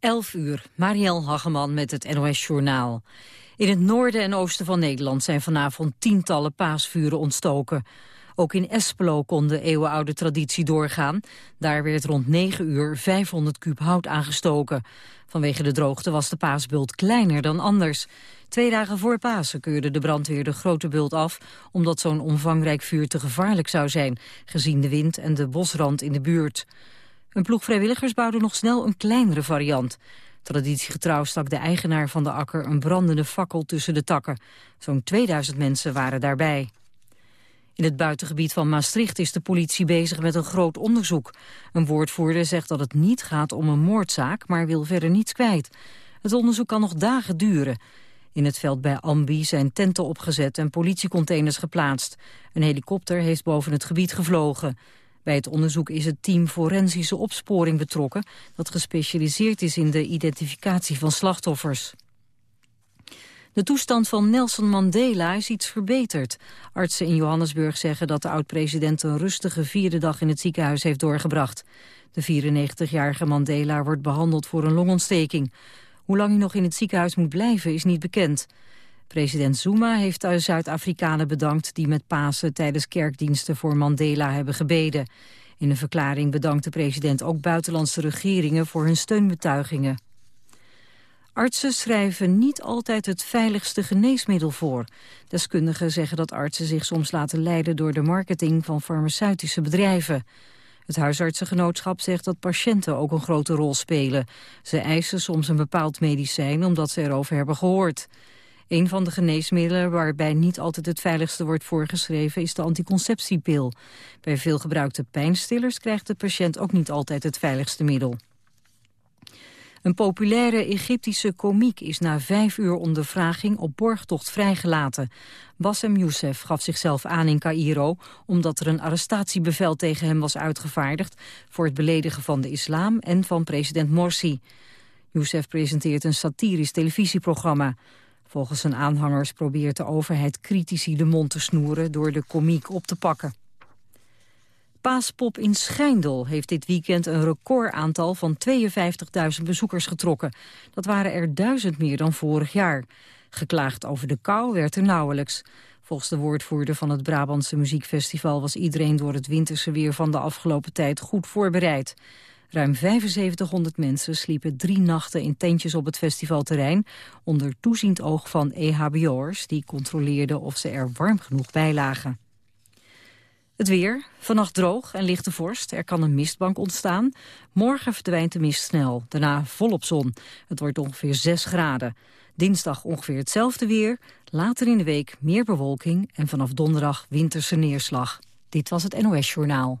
11 uur, Marielle Hageman met het NOS Journaal. In het noorden en oosten van Nederland zijn vanavond tientallen paasvuren ontstoken. Ook in Espelo kon de eeuwenoude traditie doorgaan. Daar werd rond 9 uur 500 kuub hout aangestoken. Vanwege de droogte was de paasbult kleiner dan anders. Twee dagen voor Pasen keurde de brandweer de grote bult af... omdat zo'n omvangrijk vuur te gevaarlijk zou zijn... gezien de wind en de bosrand in de buurt. Een ploeg vrijwilligers bouwde nog snel een kleinere variant. Traditiegetrouw stak de eigenaar van de akker een brandende fakkel tussen de takken. Zo'n 2000 mensen waren daarbij. In het buitengebied van Maastricht is de politie bezig met een groot onderzoek. Een woordvoerder zegt dat het niet gaat om een moordzaak, maar wil verder niets kwijt. Het onderzoek kan nog dagen duren. In het veld bij Ambi zijn tenten opgezet en politiecontainers geplaatst. Een helikopter heeft boven het gebied gevlogen. Bij het onderzoek is het team Forensische Opsporing betrokken... dat gespecialiseerd is in de identificatie van slachtoffers. De toestand van Nelson Mandela is iets verbeterd. Artsen in Johannesburg zeggen dat de oud-president een rustige vierde dag in het ziekenhuis heeft doorgebracht. De 94-jarige Mandela wordt behandeld voor een longontsteking. Hoe lang hij nog in het ziekenhuis moet blijven is niet bekend. President Zuma heeft Zuid-Afrikanen bedankt die met Pasen tijdens kerkdiensten voor Mandela hebben gebeden. In een verklaring bedankt de president ook buitenlandse regeringen voor hun steunbetuigingen. Artsen schrijven niet altijd het veiligste geneesmiddel voor. Deskundigen zeggen dat artsen zich soms laten leiden door de marketing van farmaceutische bedrijven. Het huisartsengenootschap zegt dat patiënten ook een grote rol spelen. Ze eisen soms een bepaald medicijn omdat ze erover hebben gehoord. Een van de geneesmiddelen waarbij niet altijd het veiligste wordt voorgeschreven is de anticonceptiepil. Bij veel gebruikte pijnstillers krijgt de patiënt ook niet altijd het veiligste middel. Een populaire Egyptische komiek is na vijf uur ondervraging op borgtocht vrijgelaten. Bassem Youssef gaf zichzelf aan in Cairo omdat er een arrestatiebevel tegen hem was uitgevaardigd voor het beledigen van de islam en van president Morsi. Youssef presenteert een satirisch televisieprogramma. Volgens zijn aanhangers probeert de overheid critici de mond te snoeren door de komiek op te pakken. Paaspop in Schijndel heeft dit weekend een recordaantal van 52.000 bezoekers getrokken. Dat waren er duizend meer dan vorig jaar. Geklaagd over de kou werd er nauwelijks. Volgens de woordvoerder van het Brabantse Muziekfestival was iedereen door het winterse weer van de afgelopen tijd goed voorbereid. Ruim 7500 mensen sliepen drie nachten in tentjes op het festivalterrein... onder toeziend oog van EHBO'ers die controleerden of ze er warm genoeg bij lagen. Het weer, vannacht droog en lichte vorst. Er kan een mistbank ontstaan. Morgen verdwijnt de mist snel, daarna volop zon. Het wordt ongeveer 6 graden. Dinsdag ongeveer hetzelfde weer. Later in de week meer bewolking en vanaf donderdag winterse neerslag. Dit was het NOS Journaal.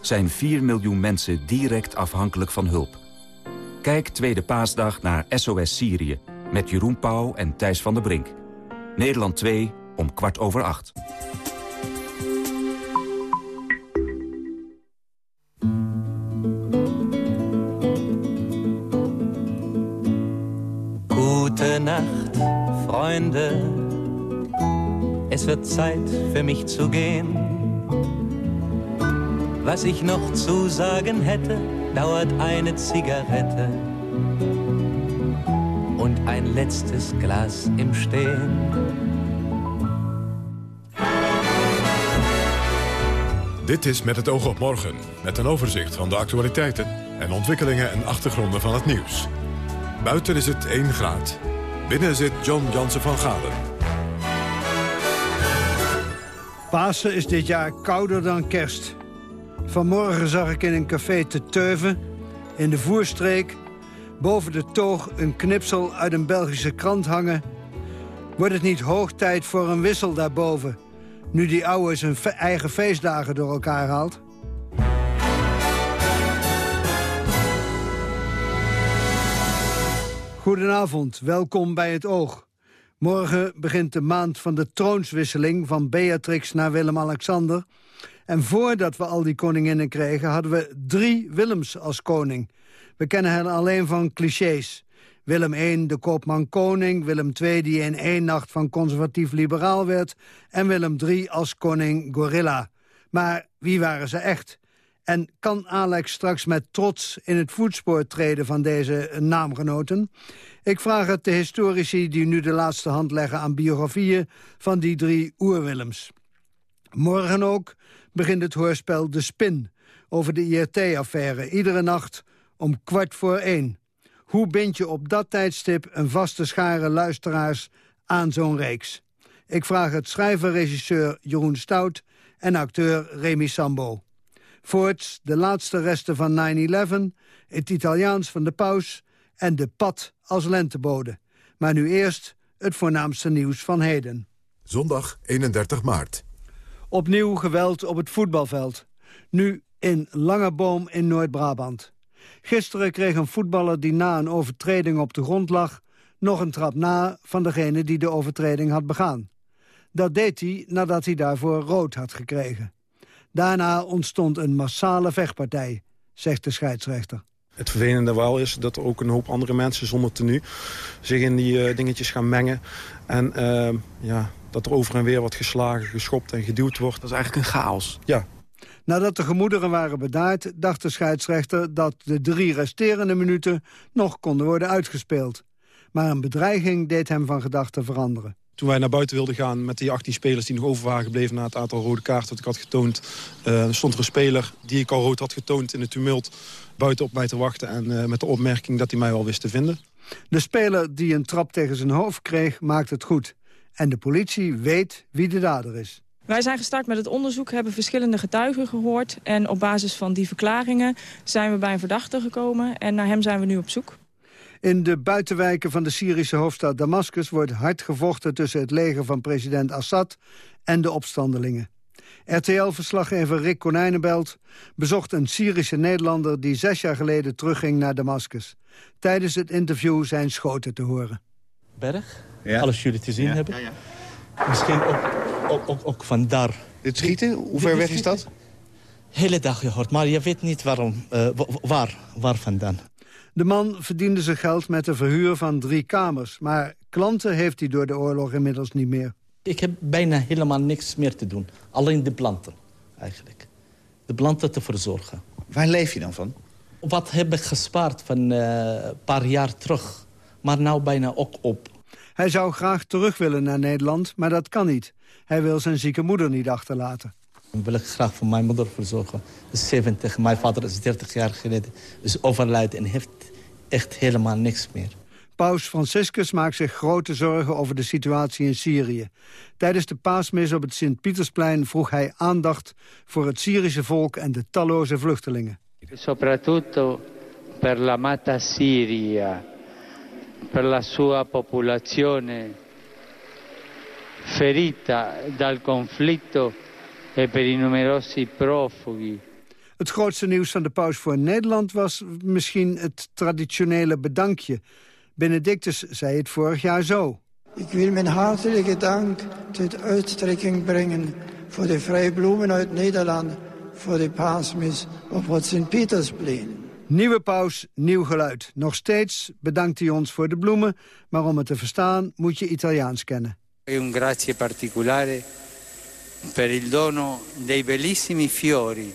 zijn 4 miljoen mensen direct afhankelijk van hulp. Kijk Tweede Paasdag naar SOS Syrië met Jeroen Pauw en Thijs van der Brink. Nederland 2 om kwart over acht. Gute Nacht, Freunde. Es wird Zeit für mich zu gehen. Was ich noch zu sagen hätte, dauert eine Zigarette und ein letztes Glas im Stehen. Dit is Met het oog op morgen, met een overzicht van de actualiteiten en ontwikkelingen en achtergronden van het nieuws. Buiten is het 1 graad. Binnen zit John Jansen van Galen. Pasen is dit jaar kouder dan kerst. Vanmorgen zag ik in een café te Teuven, in de voerstreek... boven de toog een knipsel uit een Belgische krant hangen... wordt het niet hoog tijd voor een wissel daarboven... nu die ouwe zijn eigen feestdagen door elkaar haalt? Goedenavond, welkom bij Het Oog. Morgen begint de maand van de troonswisseling van Beatrix naar Willem-Alexander... En voordat we al die koninginnen kregen, hadden we drie Willems als koning. We kennen hen alleen van clichés. Willem I, de koopman-koning, Willem II die in één nacht van conservatief-liberaal werd... en Willem III als koning Gorilla. Maar wie waren ze echt? En kan Alex straks met trots in het voetspoor treden van deze naamgenoten? Ik vraag het de historici die nu de laatste hand leggen aan biografieën van die drie oerwillems. Morgen ook begint het hoorspel De Spin over de IRT-affaire. Iedere nacht om kwart voor één. Hoe bind je op dat tijdstip een vaste schare luisteraars aan zo'n reeks? Ik vraag het schrijver-regisseur Jeroen Stout en acteur Remy Sambo. Voorts de laatste resten van 9-11, het Italiaans van de paus... en de pad als lentebode. Maar nu eerst het voornaamste nieuws van heden. Zondag 31 maart. Opnieuw geweld op het voetbalveld. Nu in Langeboom in Noord-Brabant. Gisteren kreeg een voetballer die na een overtreding op de grond lag... nog een trap na van degene die de overtreding had begaan. Dat deed hij nadat hij daarvoor rood had gekregen. Daarna ontstond een massale vechtpartij, zegt de scheidsrechter. Het vervelende wel is dat er ook een hoop andere mensen zonder tenue... zich in die uh, dingetjes gaan mengen. En uh, ja, dat er over en weer wordt geslagen, geschopt en geduwd wordt. Dat is eigenlijk een chaos. Ja. Nadat de gemoederen waren bedaard, dacht de scheidsrechter... dat de drie resterende minuten nog konden worden uitgespeeld. Maar een bedreiging deed hem van gedachten veranderen. Toen wij naar buiten wilden gaan met die 18 spelers die nog over waren gebleven... na het aantal rode kaarten dat ik had getoond... Uh, stond er een speler die ik al rood had getoond in het tumult... buiten op mij te wachten en uh, met de opmerking dat hij mij wel wist te vinden. De speler die een trap tegen zijn hoofd kreeg, maakt het goed. En de politie weet wie de dader is. Wij zijn gestart met het onderzoek, hebben verschillende getuigen gehoord... en op basis van die verklaringen zijn we bij een verdachte gekomen... en naar hem zijn we nu op zoek. In de buitenwijken van de Syrische hoofdstad Damascus wordt hard gevochten tussen het leger van president Assad en de opstandelingen. RTL-verslaggever Rick Konijnenbelt bezocht een Syrische Nederlander die zes jaar geleden terugging naar Damascus. Tijdens het interview zijn schoten te horen. Berg, ja. alles jullie te zien ja. hebben. Ja, Misschien ook, ook, ook, ook vandaar. Dit schieten, hoe ver weg is dat? Hele dag gehoord, maar je weet niet waarom, uh, waar, waar vandaan. De man verdiende zijn geld met de verhuur van drie kamers. Maar klanten heeft hij door de oorlog inmiddels niet meer. Ik heb bijna helemaal niks meer te doen. Alleen de planten, eigenlijk. De planten te verzorgen. Waar leef je dan van? Wat heb ik gespaard van uh, een paar jaar terug. Maar nou bijna ook op. Hij zou graag terug willen naar Nederland, maar dat kan niet. Hij wil zijn zieke moeder niet achterlaten. Dan wil ik graag voor mijn moeder verzorgen. Is 70, mijn vader is 30 jaar geleden is overlijden en heeft echt helemaal niks meer. Paus Franciscus maakt zich grote zorgen over de situatie in Syrië. Tijdens de paasmis op het Sint-Pietersplein vroeg hij aandacht voor het Syrische volk en de talloze vluchtelingen. Soprattutto per la l'amata Siria, per la sua popolazione ferita dal conflitto e per i numerosi profughi. Het grootste nieuws van de paus voor Nederland was misschien het traditionele bedankje. Benedictus zei het vorig jaar zo. Ik wil mijn hartelijke dank tot uittrekking brengen voor de vrije bloemen uit Nederland voor de paasmis op het Sint-Pietersplein. Nieuwe paus, nieuw geluid. Nog steeds bedankt hij ons voor de bloemen, maar om het te verstaan moet je Italiaans kennen. Un grazie particolare per il dono dei bellissimi fiori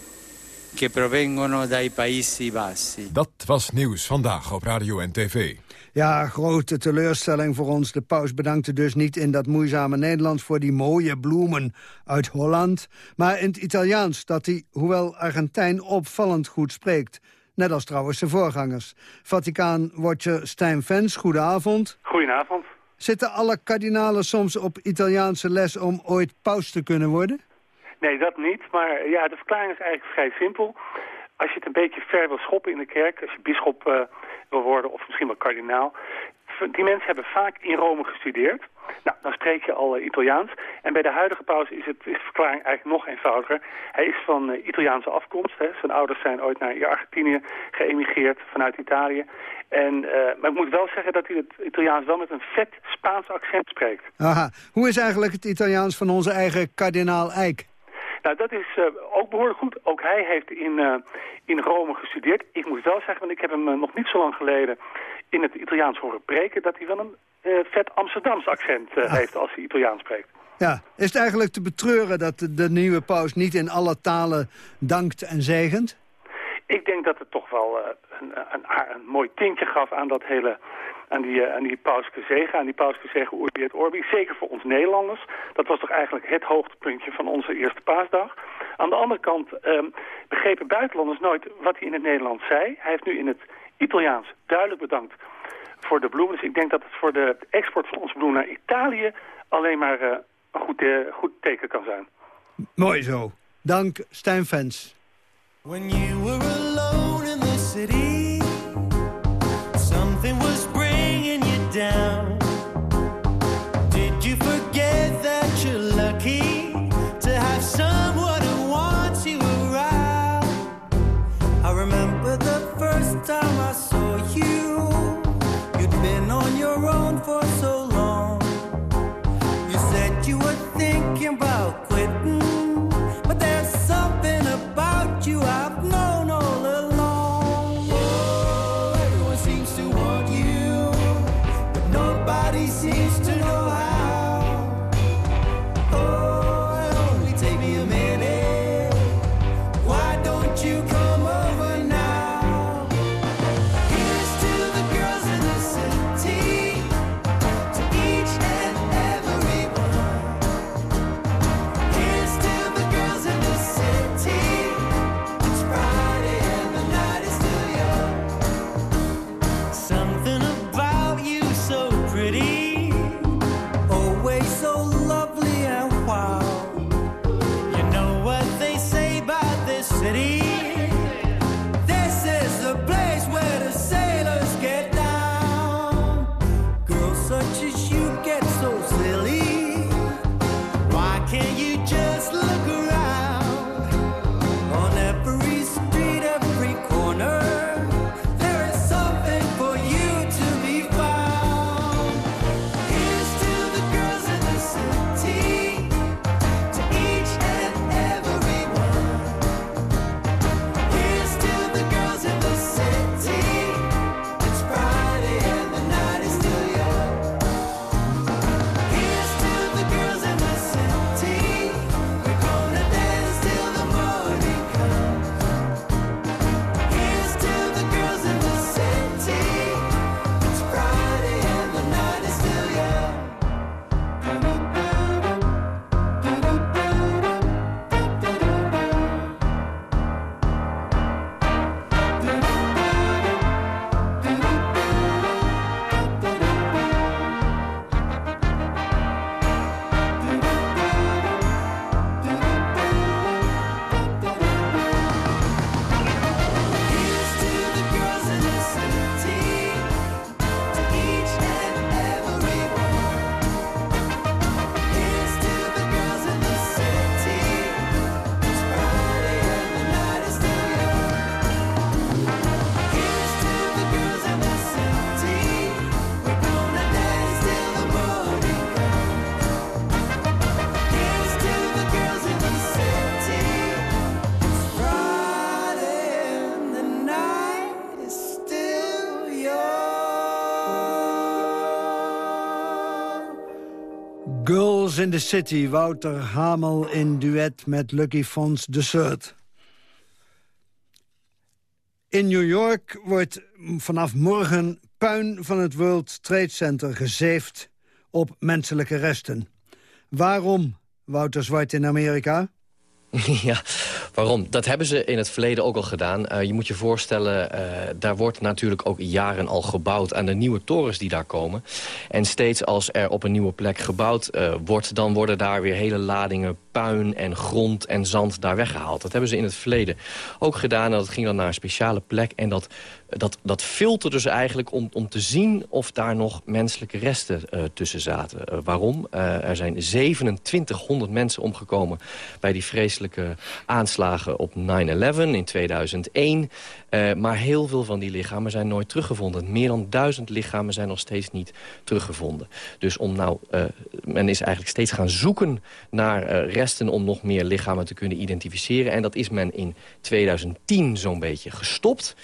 che provengono dai Paesi Bassi. Dat was nieuws vandaag op radio en tv. Ja, grote teleurstelling voor ons. De paus bedankte dus niet in dat moeizame Nederlands... voor die mooie bloemen uit Holland, maar in het Italiaans... dat hij, hoewel Argentijn, opvallend goed spreekt. Net als trouwens zijn voorgangers. Vaticaan-watcher Stijn Vens, goedenavond. Goedenavond. Zitten alle kardinalen soms op Italiaanse les om ooit paus te kunnen worden? Nee, dat niet. Maar ja, de verklaring is eigenlijk vrij simpel. Als je het een beetje ver wil schoppen in de kerk, als je bischop uh, wil worden of misschien wel kardinaal, die mensen hebben vaak in Rome gestudeerd. Nou, dan spreek je al uh, Italiaans. En bij de huidige paus is, het, is de verklaring eigenlijk nog eenvoudiger. Hij is van uh, Italiaanse afkomst. Hè. Zijn ouders zijn ooit naar Argentinië geëmigreerd vanuit Italië. En, uh, maar ik moet wel zeggen dat hij het Italiaans wel met een vet Spaans accent spreekt. Aha. Hoe is eigenlijk het Italiaans van onze eigen kardinaal Eijk? Nou, dat is uh, ook behoorlijk goed. Ook hij heeft in, uh, in Rome gestudeerd. Ik moet wel zeggen, want ik heb hem uh, nog niet zo lang geleden in het Italiaans horen preken... dat hij wel een vet Amsterdams accent ah. heeft als hij Italiaans spreekt. Ja, is het eigenlijk te betreuren dat de, nieuwe paus niet in alle talen dankt en zegent? Ik denk dat het toch wel een, een, een, mooi tintje gaf aan dat hele aan die, aan die pauske zegen, aan die pauske zegen Urbi et Orbi. Zeker voor ons Nederlanders. Dat was toch eigenlijk het hoogtepuntje van onze eerste paasdag. Aan de andere kant um, begrepen buitenlanders nooit wat hij in het Nederlands zei. Hij heeft nu in het Italiaans duidelijk bedankt voor de bloemen. Dus ik denk dat het voor de export van onze bloemen naar Italië alleen maar uh, een goed, uh, goed teken kan zijn. Mooi zo. Dank Stijn Fens. When you were alone in the city, In the City, Wouter Hamel in duet met Lucky Fons de Surt. In New York wordt vanaf morgen puin van het World Trade Center gezeefd op menselijke resten. Waarom, Wouter Zwart in Amerika? Ja, Waarom? Dat hebben ze in het verleden ook al gedaan. Uh, je moet je voorstellen, uh, daar wordt natuurlijk ook jaren al gebouwd... aan de nieuwe torens die daar komen. En steeds als er op een nieuwe plek gebouwd uh, wordt... dan worden daar weer hele ladingen puin en grond en zand daar weggehaald. Dat hebben ze in het verleden ook gedaan. En dat ging dan naar een speciale plek. En dat dat, dat filterde ze eigenlijk om, om te zien of daar nog menselijke resten tussen zaten. Waarom? Er zijn 2700 mensen omgekomen bij die vreselijke aanslagen op 9-11 in 2001. maar heel veel van die lichamen zijn nooit teruggevonden. Meer dan duizend lichamen zijn nog steeds niet teruggevonden. Dus om nou, men is eigenlijk steeds gaan zoeken naar resten... om nog meer lichamen te kunnen identificeren. En dat is men in 2010 zo'n beetje gestopt...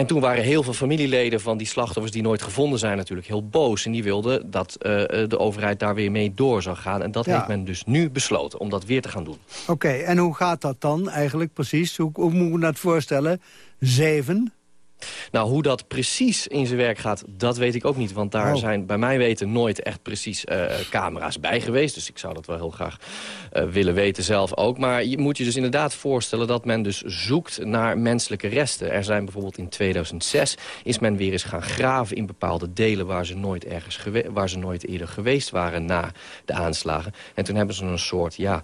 En toen waren heel veel familieleden van die slachtoffers die nooit gevonden zijn natuurlijk heel boos. En die wilden dat uh, de overheid daar weer mee door zou gaan. En dat ja. heeft men dus nu besloten om dat weer te gaan doen. Oké, okay, en hoe gaat dat dan eigenlijk precies? Hoe, hoe moet ik dat voorstellen? Zeven? Nou, hoe dat precies in zijn werk gaat, dat weet ik ook niet. Want daar oh. zijn bij mij weten nooit echt precies uh, camera's bij geweest. Dus ik zou dat wel heel graag uh, willen weten zelf ook. Maar je moet je dus inderdaad voorstellen dat men dus zoekt naar menselijke resten. Er zijn bijvoorbeeld in 2006 is men weer eens gaan graven in bepaalde delen... waar ze nooit, ergens waar ze nooit eerder geweest waren na de aanslagen. En toen hebben ze een soort ja,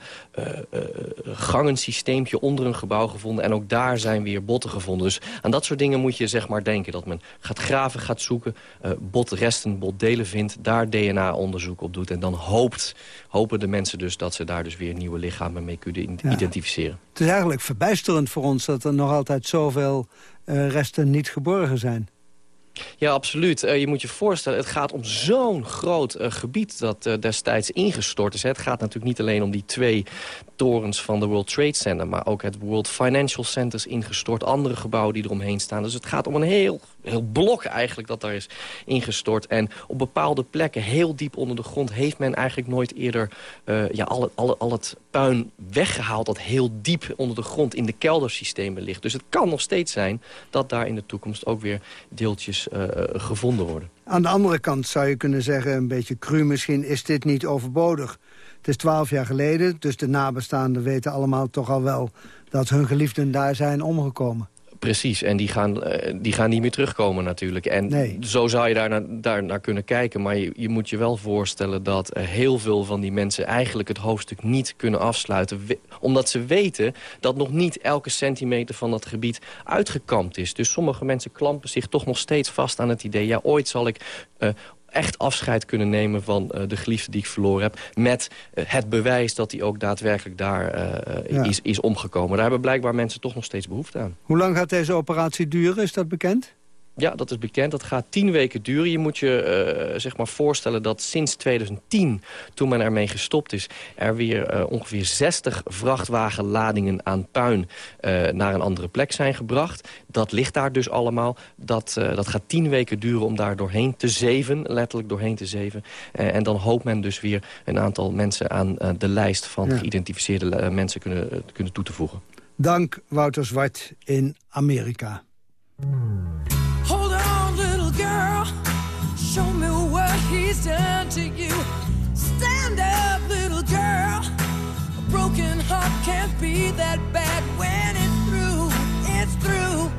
gangensysteempje onder een gebouw gevonden. En ook daar zijn weer botten gevonden. Dus aan dat soort dingen moet je zeg maar denken. Dat men gaat graven, gaat zoeken, uh, botresten, botdelen vindt... daar DNA-onderzoek op doet. En dan hoopt, hopen de mensen dus dat ze daar dus weer nieuwe lichamen mee kunnen ja. identificeren. Het is eigenlijk verbijsterend voor ons dat er nog altijd zoveel uh, resten niet geborgen zijn. Ja, absoluut. Uh, je moet je voorstellen, het gaat om zo'n groot uh, gebied dat uh, destijds ingestort is. Het gaat natuurlijk niet alleen om die twee torens van de World Trade Center... maar ook het World Financial Center is ingestort, andere gebouwen die eromheen staan. Dus het gaat om een heel, heel blok eigenlijk dat daar is ingestort. En op bepaalde plekken, heel diep onder de grond... heeft men eigenlijk nooit eerder uh, ja, al, het, al, het puin weggehaald... dat heel diep onder de grond in de keldersystemen ligt. Dus het kan nog steeds zijn dat daar in de toekomst ook weer deeltjes uh, gevonden worden. Aan de andere kant zou je kunnen zeggen, een beetje cru misschien... is dit niet overbodig. Het is twaalf jaar geleden, dus de nabestaanden weten allemaal toch al wel... dat hun geliefden daar zijn omgekomen. Precies, en die gaan, uh, die gaan niet meer terugkomen natuurlijk. En nee. zo zou je daar naar, daar naar kunnen kijken. Maar je, je moet je wel voorstellen dat heel veel van die mensen... eigenlijk het hoofdstuk niet kunnen afsluiten. Omdat ze weten dat nog niet elke centimeter van dat gebied uitgekampt is. Dus sommige mensen klampen zich toch nog steeds vast aan het idee... ja, ooit zal ik uh, echt afscheid kunnen nemen van uh, de geliefde die ik verloren heb. Met uh, het bewijs dat hij ook daadwerkelijk daar ja. is, is omgekomen. Daar hebben blijkbaar mensen toch nog steeds behoefte aan. Hoe lang gaat deze operatie duren? Is dat bekend? Ja, dat is bekend. Dat gaat tien weken duren. Je moet je uh, zeg maar voorstellen dat sinds 2010, toen men ermee gestopt is... er weer uh, ongeveer 60 vrachtwagenladingen aan puin uh, naar een andere plek zijn gebracht. Dat ligt daar dus allemaal. Dat, dat gaat tien weken duren om daar doorheen te zeven, letterlijk doorheen te zeven. en dan hoopt men dus weer een aantal mensen aan de lijst van ja. geïdentificeerde mensen kunnen, kunnen toe te voegen. Dank Wouter Zwart in Amerika. That bad when it's through. It's through.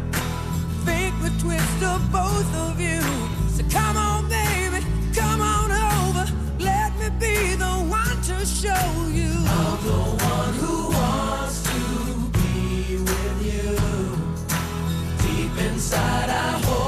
Fake the twist of both of you. So come on, baby, come on over. Let me be the one to show you. I'm the one who wants to be with you. Deep inside, I hope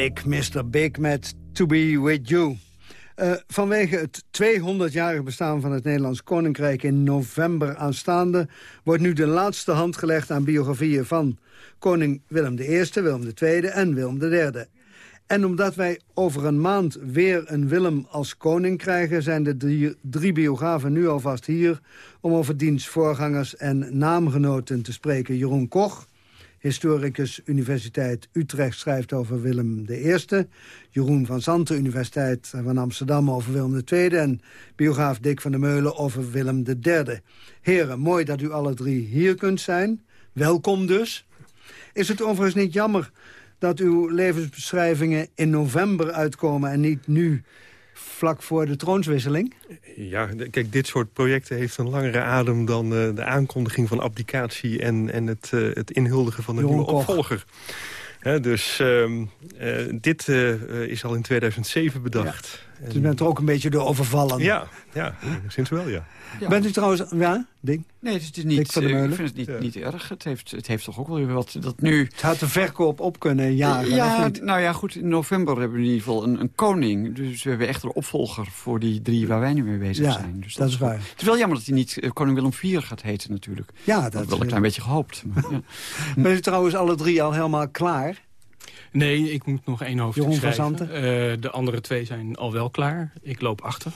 Big, Mr. Big met To Be With You. Eh, vanwege het 200-jarige bestaan van het Nederlands Koninkrijk in november aanstaande... wordt nu de laatste hand gelegd aan biografieën van koning Willem I, Willem II en Willem III. En omdat wij over een maand weer een Willem als koning krijgen... zijn de drie, drie biografen nu alvast hier... om over diens voorgangers en naamgenoten te spreken. Jeroen Koch, historicus Universiteit Utrecht, schrijft over Willem I. Jeroen van Zanten, Universiteit van Amsterdam, over Willem II. En biograaf Dick van der Meulen over Willem III. Heren, mooi dat u alle drie hier kunt zijn. Welkom dus. Is het overigens niet jammer dat uw levensbeschrijvingen in november uitkomen... en niet nu vlak voor de troonswisseling? Ja, kijk, dit soort projecten heeft een langere adem dan eh, de aankondiging van abdicatie... en, en het, eh, het inhuldigen van een nieuwe opvolger. Hè, dus ehm, eh, dit is al in 2007 bedacht. Dus u bent er ook een beetje door overvallen. Ja, ja, sinds wel, ja. Bent u trouwens... Ja, Ding? Nee, het is niet, van eh, ik vind het niet, niet erg. Het heeft, het heeft toch ook wel weer wat dat nu... Het had de verkoop op kunnen jagen, ja, nou ja, goed. In november hebben we in ieder geval een, een koning. Dus we hebben echt een opvolger voor die drie waar wij nu mee bezig Ja, zijn. Dus dat is waar. Het is wel jammer dat hij niet eh, koning Willem IV gaat heten natuurlijk. Ja, dat dat had wel een klein beetje gehoopt. Maar, ja. Bent u trouwens alle drie al helemaal klaar? Nee, ik moet nog één hoofdstuk Jeroen van schrijven. Zanten? Eh, de andere twee zijn al wel klaar. Ik loop achter.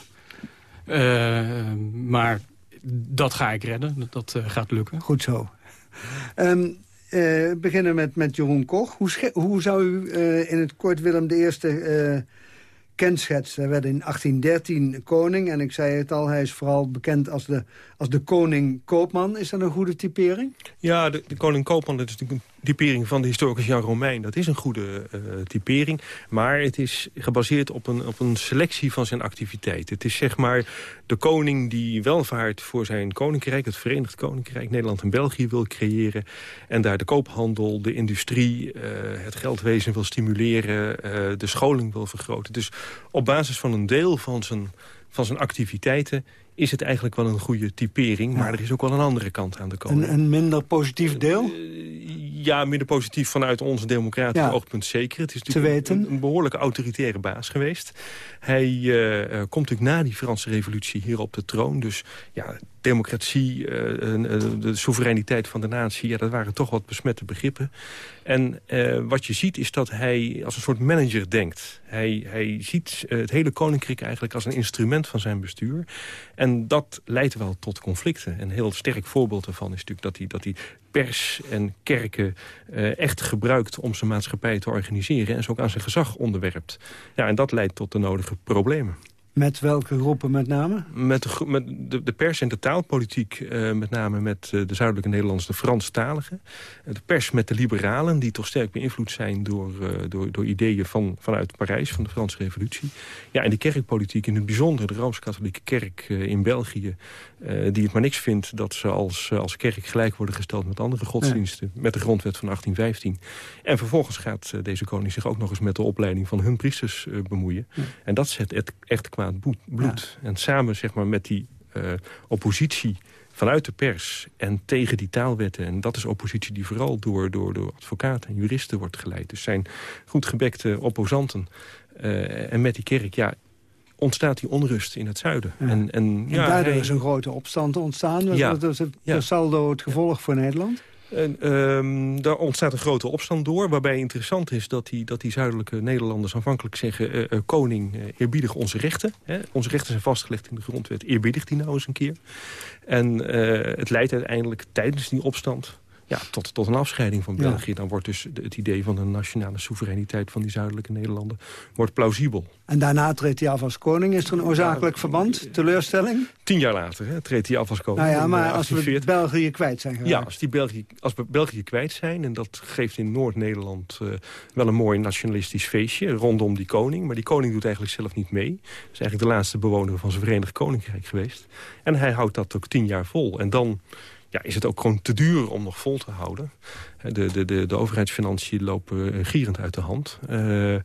Eh, maar dat ga ik redden. Dat, dat eh, gaat lukken. Goed zo. Ehm, eh, we beginnen met, met Jeroen Koch. Hoe, hoe zou u eh, in het kort Willem I eh kenschetsen? Hij werd in 1813 koning en ik zei het al, hij is vooral bekend als de, als de koning koopman. Is dat een goede typering? Ja, de, de koning Koopman, dat is natuurlijk een typering van de historicus Jan Romein. Dat is een goede eh, typering, maar het is gebaseerd op een, op een selectie van zijn activiteiten. Het is zeg maar de koning die welvaart voor zijn koninkrijk... het Verenigd Koninkrijk, Nederland en België wil creëren... en daar de koophandel, de industrie, eh, het geldwezen wil stimuleren... eh, de scholing wil vergroten. Dus op basis van een deel van zijn, van zijn activiteiten is het eigenlijk wel een goede typering. Maar er is ook wel een andere kant aan de koning. Een, een minder positief deel? Ja, minder positief vanuit ons democratisch Ja. oogpunt zeker. Het is natuurlijk. Een, een behoorlijke autoritaire baas geweest. Hij eh, eh, komt natuurlijk na die Franse revolutie hier op de troon. Dus ja, democratie, eh, eh, de soevereiniteit van de natie... Ja, dat waren toch wat besmette begrippen. En eh, wat je ziet is dat hij als een soort manager denkt. Hij, hij ziet eh, het hele koninkrijk eigenlijk als een instrument van zijn bestuur. En dat leidt wel tot conflicten. Een heel sterk voorbeeld daarvan is natuurlijk dat hij, dat pers en kerken eh, echt gebruikt om zijn maatschappij te organiseren... en ze ook aan zijn gezag onderwerpt. Ja, en dat leidt tot de nodige problemen. Met welke groepen met name? Met de, met de, de pers en de taalpolitiek, eh, met name met eh, de zuidelijke Nederlanders, de Franstaligen. Eh, de pers met de liberalen, die toch sterk beïnvloed zijn door, door, door ideeën van, vanuit Parijs, van de Franse revolutie. Ja, en die kerkpolitiek, in het bijzonder de Rooms-Katholieke Kerk in België, die het maar niks vindt dat ze als, als kerk gelijk worden gesteld met andere godsdiensten, met de grondwet van 1815. En vervolgens gaat deze koning zich ook nog eens met de opleiding van hun priesters bemoeien. En dat zet het echt kwaad bloed. En samen zeg maar, met die eh, oppositie vanuit de pers en tegen die taalwetten... en dat is oppositie die vooral door, door, door advocaten en juristen wordt geleid. Dus zijn goed gebekte opposanten. Eh, en met die kerk, ja, ontstaat die onrust in het zuiden. En, en, En ja, daardoor is een grote opstand ontstaan. Ja. dat was het saldo het gevolg voor Nederland? En, ehm, daar ontstaat een grote opstand door. Waarbij interessant is dat die, dat die zuidelijke Nederlanders aanvankelijk zeggen... eh, eh, koning, eh, eerbiedig onze rechten. Hè? Onze rechten zijn vastgelegd in de grondwet. Eerbiedig die nou eens een keer. En het leidt uiteindelijk tijdens die opstand... Ja, tot, tot een afscheiding van. België. Dan wordt dus het idee van de nationale soevereiniteit... van die zuidelijke Nederlanden wordt plausibel. En daarna treedt hij af als koning. Is er een oorzakelijk verband? Teleurstelling? Tien jaar later hè, treedt hij af als koning. Nou ja, maar eh, als we 1840. België kwijt zijn geraakt. Ja, als, die België, als we België kwijt zijn... en dat geeft in Noord-Nederland eh, wel een mooi nationalistisch feestje... rondom die koning. Maar die koning doet eigenlijk zelf niet mee. Hij is eigenlijk de laatste bewoner van zijn Verenigd Koninkrijk geweest. En hij houdt dat ook tien jaar vol. En dan ja, is het ook gewoon te duur om nog vol te houden. De, de, de, de overheidsfinanciën lopen eh, gierend uit de hand. Eh,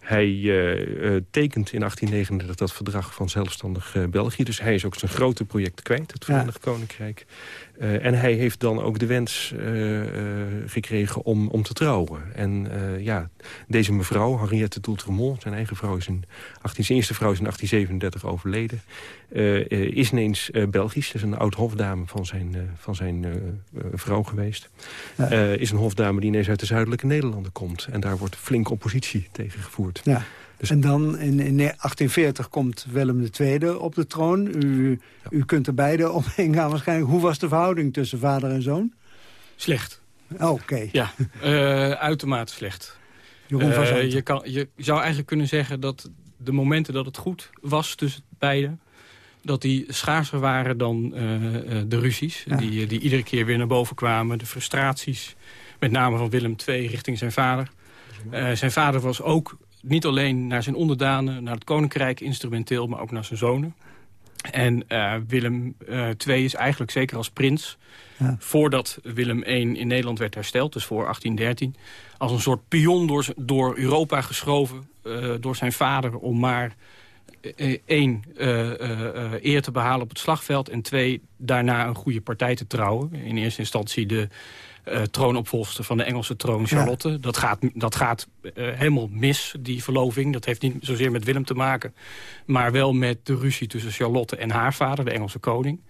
hij eh, tekent in 1839 dat verdrag van zelfstandig België. Dus hij is ook zijn grote project kwijt, het Verenigd Koninkrijk. En hij heeft dan ook de wens gekregen om, om te trouwen. En ja, deze mevrouw, Henriette d'Outremont, zijn eigen vrouw is in 18, zijn eerste vrouw is in 1837 overleden. is ineens Belgisch. Dat is een oud hofdame van zijn, van zijn vrouw geweest. Is een hofdame die ineens uit de zuidelijke Nederlanden komt. En daar wordt flink oppositie tegen gevoerd. Ja. En dan in, in 1840 komt Willem II op de troon. U, u kunt er beide op ingaan waarschijnlijk. Hoe was de verhouding tussen vader en zoon? Slecht. Oh, Oké. Ja, eh, uitermate slecht. Jeroen van Eh, je, kan, je zou eigenlijk kunnen zeggen dat de momenten dat het goed was tussen beiden... dat die schaarser waren dan eh, eh, de ruzies. Die, die iedere keer weer naar boven kwamen. De frustraties, met name van Willem II richting zijn vader. Eh, zijn vader was ook niet alleen naar zijn onderdanen, naar het koninkrijk instrumenteel... maar ook naar zijn zonen. En eh, Willem eh, II is eigenlijk zeker als prins... Ja. voordat Willem I in Nederland werd hersteld, dus voor 1813... als een soort pion door, door Europa geschoven eh, door zijn vader... om maar eh, één, eh, eh, eh, eer te behalen op het slagveld... en twee, daarna een goede partij te trouwen. In eerste instantie de troonopvolgster van de Engelse troon, Charlotte. Dat gaat, dat gaat eh, helemaal mis, die verloving. Dat heeft niet zozeer met Willem te maken... maar wel met de ruzie tussen Charlotte en haar vader, de Engelse koning...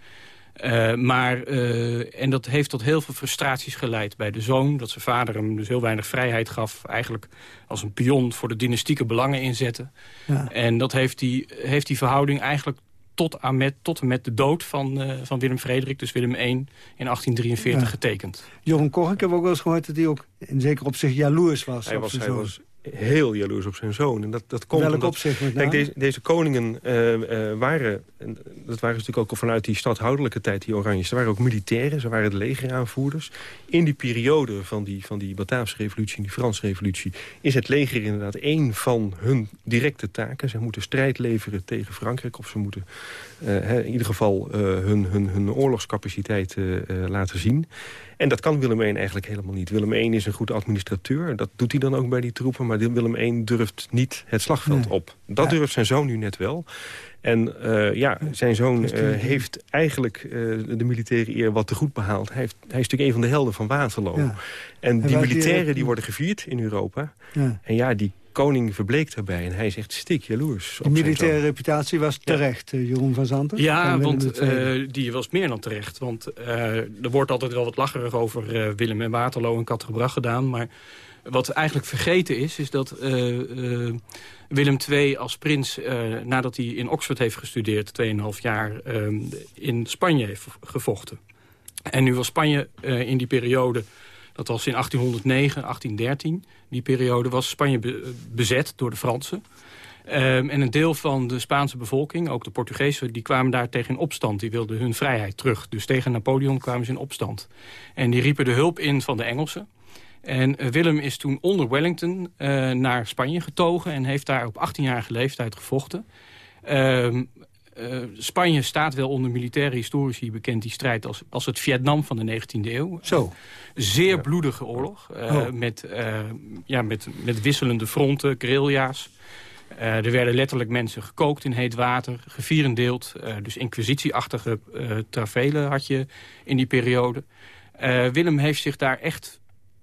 Eh, maar, en dat heeft tot heel veel frustraties geleid bij de zoon. Dat zijn vader hem dus heel weinig vrijheid gaf. Eigenlijk als een pion voor de dynastieke belangen inzette. Ja. En dat heeft die, heeft die verhouding eigenlijk tot, aan met, tot en met de dood van, eh, van Willem Frederik... dus Willem I in 1843 Ja. getekend. Jeroen Koch, ik heb ook wel eens gehoord dat hij ook in zeker opzicht jaloers was. Hij op was, zijn hij was heel jaloers op zijn zoon. En dat, dat komt Welk omdat- opzicht Kijk, deze, deze koningen eh, eh, waren... en dat waren natuurlijk ook al vanuit die stadhoudelijke tijd, die Oranjes. Ze waren ook militairen, ze waren de legeraanvoerders. In die periode van die, van die Bataafse revolutie en die Franse revolutie... is het leger inderdaad één van hun directe taken. Ze moeten strijd leveren tegen Frankrijk. Of ze moeten eh, in ieder geval hun, hun, hun oorlogscapaciteit laten zien. En dat kan Willem I eigenlijk helemaal niet. Willem I is een goed administrateur. Dat doet hij dan ook bij die troepen. Maar Willem I durft niet het slagveld Nee. op. Dat durft zijn zoon nu net wel. En eh, ja, zijn zoon eh, heeft eigenlijk eh, de militaire eer wat te goed behaald. Hij, heeft, hij is natuurlijk een van de helden van Waterloo. Ja. En die- militairen die worden gevierd in Europa. Ja. En ja, die koning verbleekt daarbij. En hij is echt stik jaloers. De militaire reputatie was terecht, eh, Jeroen van Zanten. Ja, want eh, die was meer dan terecht. Want eh, er wordt altijd wel wat lacherig over eh, Willem en Waterloo en Kattenbrach gedaan. Maar wat eigenlijk vergeten is, is dat Willem II als prins... eh, nadat hij in Oxford heeft gestudeerd, 2,5 jaar, in Spanje heeft gevochten. En nu was Spanje eh, in die periode, dat was in 1809, 1813... die periode was Spanje be- bezet door de Fransen... Ehm, en een deel van de Spaanse bevolking, ook de Portugezen... die kwamen daar tegen in opstand. Die wilden hun vrijheid terug. Dus tegen Napoleon kwamen ze in opstand. En die riepen de hulp in van de Engelsen. En eh, Willem is toen onder Wellington eh, naar Spanje getogen... en heeft daar op 18-jarige leeftijd gevochten. Ehm, eh, Spanje staat wel onder militaire historici bekend... die strijd als, als het Vietnam van de 19e eeuw. Zo. Zeer bloedige oorlog. eh, Oh. met, eh, ja, met, met wisselende fronten, guerrilla's. Er werden letterlijk mensen gekookt in heet water, gevierendeeld. dus inquisitieachtige eh travelen had je in die periode. Willem heeft zich daar echt,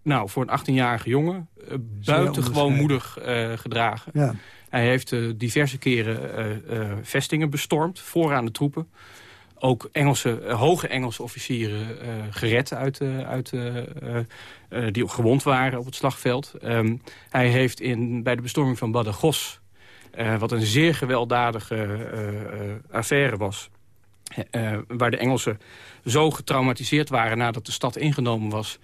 nou, voor een 18-jarige jongen... eh, buitengewoon moedig eh, gedragen. Ja. Hij heeft eh, diverse keren vestingen bestormd, vooraan de troepen. Ook Engelse, hoge Engelse officieren gered uit, uit, die gewond waren op het slagveld. Ehm, hij heeft in, bij de bestorming van Badajoz, wat een zeer gewelddadige affaire was... waar de Engelsen zo getraumatiseerd waren nadat de stad ingenomen was...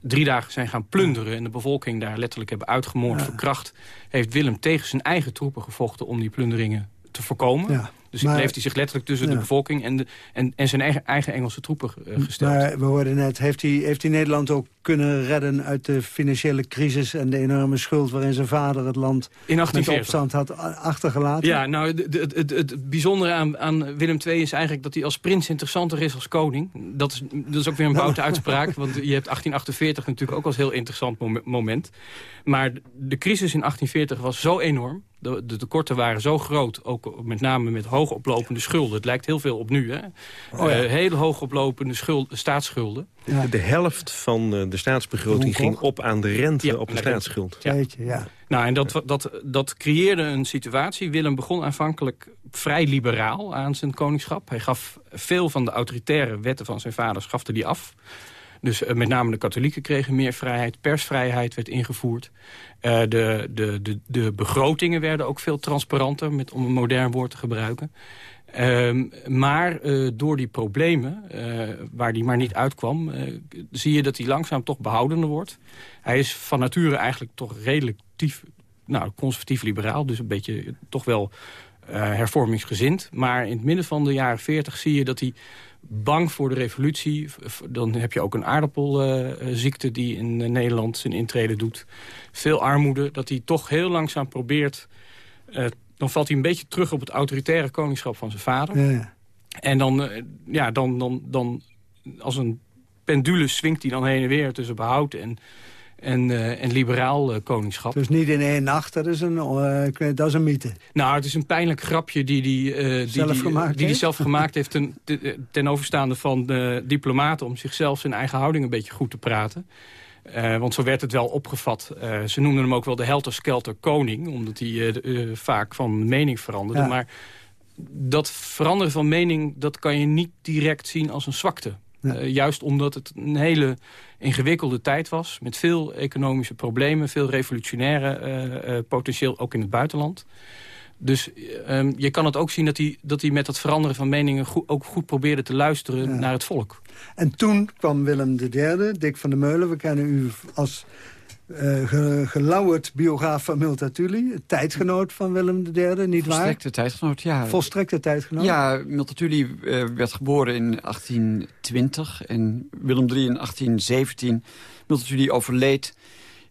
drie dagen zijn gaan plunderen en de bevolking daar letterlijk hebben uitgemoord, verkracht... heeft Willem tegen zijn eigen troepen gevochten om die plunderingen te voorkomen. Ja, dus maar- heeft hij zich letterlijk tussen Ja. de bevolking en, de, en, en zijn eigen, eigen Engelse troepen eh, gesteld. Maar we hoorden net, heeft hij, heeft hij Nederland ook kunnen redden uit de financiële crisis... en de enorme schuld waarin zijn vader het land In met 1840. opstand had achtergelaten? Ja, nou, het, het, het bijzondere aan, aan Willem II is eigenlijk dat hij als prins interessanter is als koning. Dat is, dat is ook weer een boute uitspraak, want je hebt 1848 natuurlijk ook als heel interessant mom- moment. Maar de crisis in 1840 was zo enorm, de, de tekorten waren zo groot, ook met name met hoog oplopende schulden. Het lijkt heel veel op nu, hè? Oh ja. Eh, hele hoog oplopende schuld, staatsschulden. De helft van eh, de staatsbegroting ging op aan de rente op de staatsschuld. Ja. ja. Nou, en dat, dat, dat creëerde een situatie. Willem begon aanvankelijk vrij liberaal aan zijn koningschap. Hij gaf veel van de autoritaire wetten van zijn vader schafte die af. Dus eh, met name de katholieken kregen meer vrijheid. Persvrijheid werd ingevoerd. Eh, de, de, de, de begrotingen werden ook veel transparanter, met, om een modern woord te gebruiken. Ehm, maar eh, door die problemen, waar die maar niet uitkwam... zie je dat hij langzaam toch behoudender wordt. Hij is van nature eigenlijk toch redelijk tief, nou, conservatief-liberaal. Dus een beetje toch wel hervormingsgezind. Maar in het midden van de jaren 40 zie je dat hij bang voor de revolutie... dan heb je ook een aardappelziekte die in eh, Nederland zijn intrede doet. Veel armoede, dat hij toch heel langzaam probeert... eh, dan valt hij een beetje terug op het autoritaire koningschap van zijn vader. Ja, ja. En dan, eh, ja, dan, dan, dan als een pendule swingt hij dan heen en weer tussen behoud en, en, en liberaal eh, koningschap. Dus niet in één nacht, dat is een, eh, dat is een mythe. Nou, het is een pijnlijk grapje die die, die, Zelf die, gemaakt die, zelf gemaakt heeft ten, ten, overstaande van de diplomaten... om zichzelf zijn eigen houding een beetje goed te praten. Want zo werd het wel opgevat. Ze noemden hem ook wel de helter-skelter koning... omdat hij vaak van mening veranderde. Ja. Maar dat veranderen van mening, dat kan je niet direct zien als een zwakte. Eh, juist omdat het een hele ingewikkelde tijd was... met veel economische problemen, veel revolutionaire eh, eh, potentieel... ook in het buitenland. Dus ehm, je kan het ook zien dat hij, dat hij met het veranderen van meningen... goed- ook goed probeerde te luisteren naar het volk. En toen kwam Willem III, Dick van der Meulen. We kennen u als ge, gelauwerd biograaf van Multatuli. Tijdgenoot van Willem III, niet waar? Volstrekte tijdgenoot, ja. Volstrekte tijdgenoot? Ja, Multatuli eh, werd geboren in 1820 en Willem III in 1817. Multatuli overleed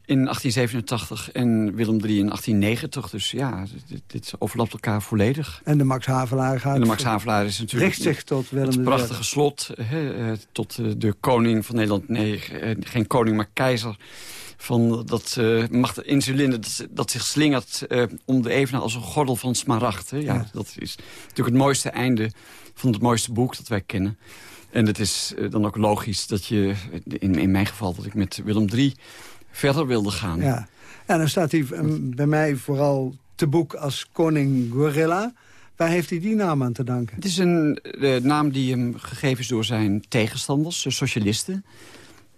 in 1887 en Willem III in 1890. Dus ja, dit, dit overlapt elkaar volledig. En de Max Havelaar gaat... En de Max Havelaar is natuurlijk... richt zich tot Willem Het prachtige slot, hè, eh, tot de koning van Nederland. Nee, geen koning, maar keizer. Van dat eh macht insuline dat, dat zich slingert eh, om de evenaar als een gordel van smaragd. Hè. Ja, Ja. Dat is natuurlijk het mooiste einde van het mooiste boek dat wij kennen. En het is eh, dan ook logisch dat je, in, in mijn geval, dat ik met Willem III verder wilde gaan. Ja. En dan staat hij eh, bij mij vooral te boek als koning Gorilla. Waar heeft hij die naam aan te danken? Het is een naam die hem gegeven is door zijn tegenstanders, de socialisten.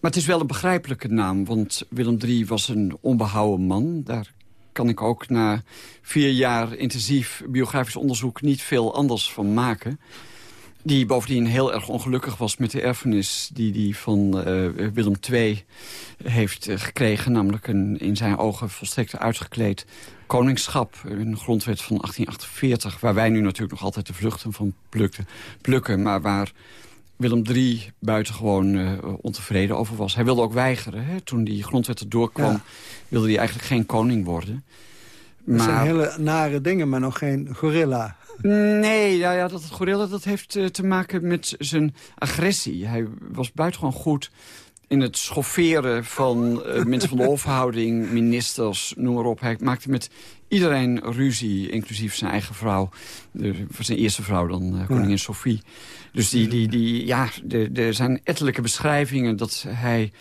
Maar het is wel een begrijpelijke naam, want Willem III was een onbehouden man. Daar kan ik ook na vier jaar intensief biografisch onderzoek niet veel anders van maken. Die bovendien heel erg ongelukkig was met de erfenis die hij van uh, Willem II heeft uh, gekregen. Namelijk een in zijn ogen volstrekt uitgekleed koningschap. Een grondwet van 1848, waar wij nu natuurlijk nog altijd de vluchten van plukken. plukken maar waar Willem III buitengewoon uh, ontevreden over was. Hij wilde ook weigeren. Hè? Toen die grondwet er doorkwam, ja. wilde hij eigenlijk geen koning worden. Maar... Dat zijn hele nare dingen, maar nog geen gorilla. Nee, ja, ja, dat gorilla dat heeft uh, te maken met zijn agressie. Hij was buitengewoon goed in het schofferen van uh, mensen van de hofhouding, ministers, noem maar op. Hij maakte met iedereen ruzie, inclusief zijn eigen vrouw. De, zijn eerste vrouw dan, uh, koningin ja. Sophie. Dus die, die, die, ja, er zijn ettelijke beschrijvingen dat hij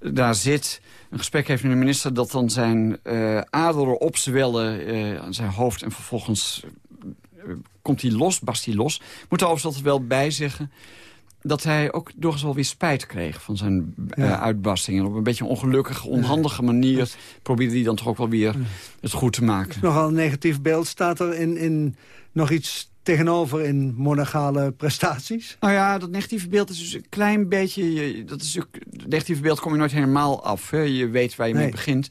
daar zit... een gesprek heeft met de minister... dat dan zijn uh, aderen opzwellen uh, aan zijn hoofd... en vervolgens komt hij los, barst hij los. Moet er overigens altijd wel bijzeggen dat hij ook doorgaans wel weer spijt kreeg van zijn ja. uh, uitbarstingen. Op een beetje een ongelukkige, onhandige manier probeerde hij dan toch ook wel weer het goed te maken. Het is nogal een negatief beeld. Staat er in, in nog iets tegenover in monarchale prestaties? Nou ja, dat negatieve beeld is dus een klein beetje... Dat is ook, het negatieve beeld kom je nooit helemaal af. Hè? Je weet waar je nee. mee begint.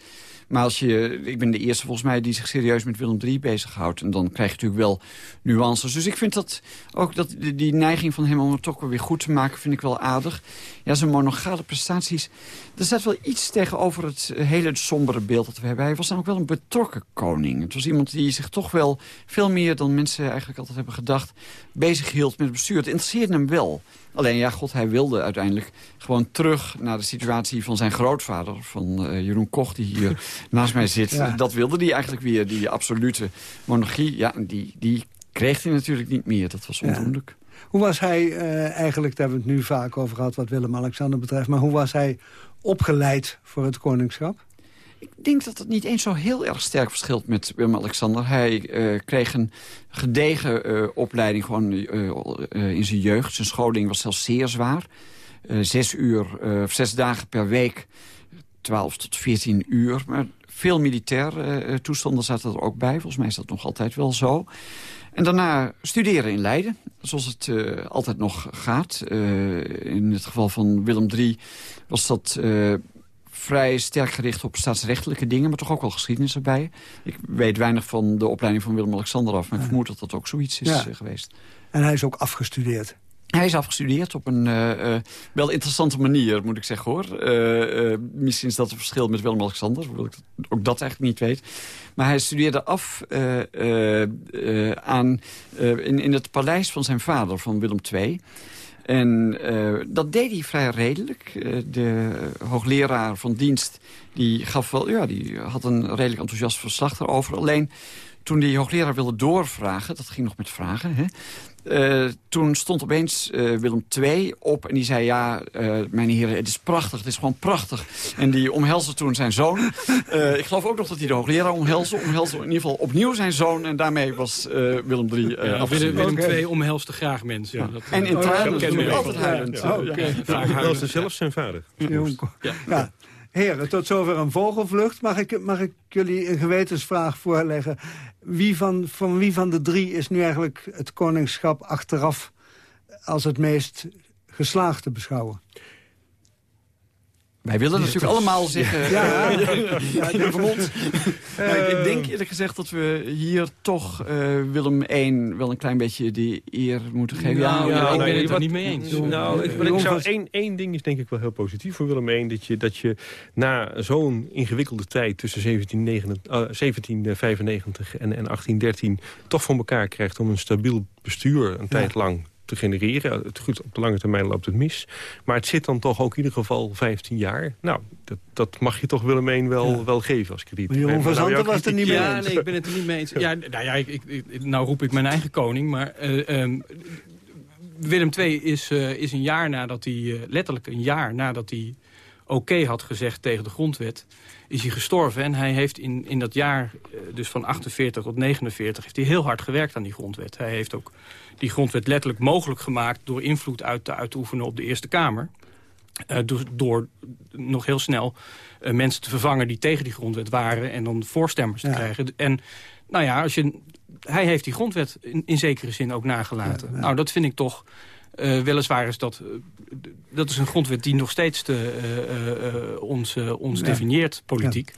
Maar als je, ik ben de eerste volgens mij die zich serieus met Willem III bezighoudt. En dan krijg je natuurlijk wel nuances. Dus ik vind dat ook dat die, neiging van hem om het toch weer goed te maken, vind ik wel aardig. Ja, zijn monogale prestaties. Er staat wel iets tegenover het hele sombere beeld dat we hebben. Hij was dan ook wel een betrokken koning. Het was iemand die zich toch wel veel meer dan mensen eigenlijk altijd hebben gedacht, bezig hield met het bestuur. Het interesseerde hem wel. Alleen, ja, god, hij wilde uiteindelijk gewoon terug naar de situatie van zijn grootvader, van uh, Jeroen Koch, die hier naast mij zit. Ja. Dat wilde hij eigenlijk weer, die absolute monarchie. Ja, die, die kreeg hij natuurlijk niet meer. Dat was ondoenlijk. Ja. Hoe was hij uh, eigenlijk, daar hebben we het nu vaak over gehad wat Willem-Alexander betreft, maar hoe was hij opgeleid voor het koningschap? Ik denk dat het niet eens zo heel erg sterk verschilt met Willem-Alexander. Hij uh, kreeg een gedegen uh, opleiding gewoon uh, in zijn jeugd. Zijn scholing was zelfs zeer zwaar. zes uur, zes dagen per week, 12 tot 14 uur. Maar veel militaire toestanden zaten er ook bij. Volgens mij is dat nog altijd wel zo. En daarna studeren in Leiden, zoals het altijd nog gaat. In het geval van Willem III was dat vrij sterk gericht op staatsrechtelijke dingen... maar toch ook wel geschiedenis erbij. Ik weet weinig van de opleiding van Willem-Alexander af... maar ik vermoed dat dat ook zoiets is ja. geweest. En hij is ook afgestudeerd? Hij is afgestudeerd op een uh, uh, wel interessante manier, moet ik zeggen hoor. Uh, misschien is dat een verschil met Willem-Alexander, hoewel ik ook dat eigenlijk niet weet. Maar hij studeerde af aan, in, in het paleis van zijn vader, van Willem II. En dat deed hij vrij redelijk. de hoogleraar van dienst die gaf wel, ja, die had een redelijk enthousiast verslag erover. Alleen toen die hoogleraar wilde doorvragen, dat ging nog met vragen... Hè, uh, toen stond opeens uh, Willem II op en die zei... ja, uh, mijn heren, het is prachtig, het is gewoon prachtig. En die omhelsde toen zijn zoon. ik geloof ook nog dat hij de hoogleraar omhelsde. Omhelsde in ieder geval opnieuw zijn zoon. En daarmee was Willem III ja, Willem, Willem II omhelste graag mensen. Ja. Dat, en in tranen kennen we altijd huilend. Ja, okay. ja. zelfs zijn vader. Ja. Heren, tot zover een vogelvlucht. Mag ik, mag ik jullie een gewetensvraag voorleggen? Wie van, van wie van de drie is nu eigenlijk het koningschap achteraf... als het meest geslaagd te beschouwen? Wij willen ja, natuurlijk allemaal zeggen... Ja, ja, ja. Uh, ik denk eerlijk gezegd dat we hier toch uh, Willem I wel een klein beetje die eer moeten geven. Ja, ja, ik ben het er niet mee eens. Nou, ik, ik zou, één, één ding is denk ik wel heel positief voor Willem I. Dat je, dat je na zo'n ingewikkelde tijd tussen 1795 en, en 1813... toch voor elkaar krijgt om een stabiel bestuur een tijd lang te genereren. Het goed, op de lange termijn loopt het mis. Maar het zit dan toch ook in ieder geval 15 jaar. Nou, dat, dat mag je toch Willemijn wel, ja. wel geven als krediet. Maar Jeroen van Zanten was er niet mee eens. Ja, nee, ik ben het er niet mee eens. Ja, nou ja, ik, ik, nou roep ik mijn eigen koning, maar... Uh, um, Willem II is, uh, is een jaar nadat hij, uh, letterlijk een jaar nadat hij oké okay had gezegd tegen de grondwet, is hij gestorven. En hij heeft in, in dat jaar, dus van 48 tot 49, heeft hij heel hard gewerkt aan die grondwet. Hij heeft ook die grondwet letterlijk mogelijk gemaakt... door invloed uit te, uit te oefenen op de Eerste Kamer. Uh, door, door, nog heel snel uh, mensen te vervangen die tegen die grondwet waren... en dan voorstemmers ja. te krijgen. En nou ja, als je, hij heeft die grondwet in, in zekere zin ook nagelaten. Ja, ja. Nou, dat vind ik toch Uh, weliswaar is dat, dat is een grondwet die nog steeds de, ons, ons definieert, politiek.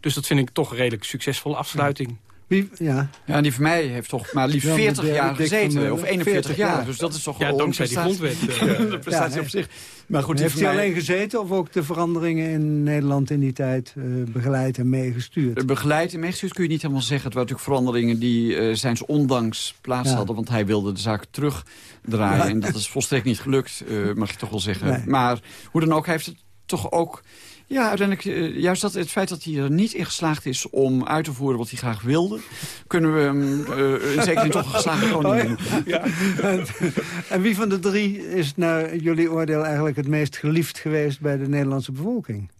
Dus dat vind ik toch een redelijk succesvolle afsluiting. Wie, ja. Ja, die van mij heeft toch maar liefst Ja, maar 40 de- jaar gezeten. Meulen, Of 41 40 jaar. jaar. Dus dat is toch Ja, dankzij die grondwet, eh. de prestatie Ja, op zich. Maar goed, Heeft hij mij... alleen gezeten of ook de veranderingen in Nederland in die tijd eh, begeleid en meegestuurd? Begeleid en meegestuurd kun je niet helemaal zeggen. Het waren natuurlijk veranderingen die eh zijns ondanks plaats Ja. hadden. Want hij wilde de zaak terugdraaien. Ja. En dat is volstrekt niet gelukt, eh, mag je toch wel zeggen. Nee. Maar hoe dan ook, hij heeft het toch ook... Ja, uiteindelijk, eh, juist dat, het feit dat hij er niet in geslaagd is om uit te voeren wat hij graag wilde... kunnen we hem eh, in zekere zin toch een geslaagde koning Oh, noemen. ja. en, en wie van de drie is naar jullie oordeel eigenlijk het meest geliefd geweest bij de Nederlandse bevolking?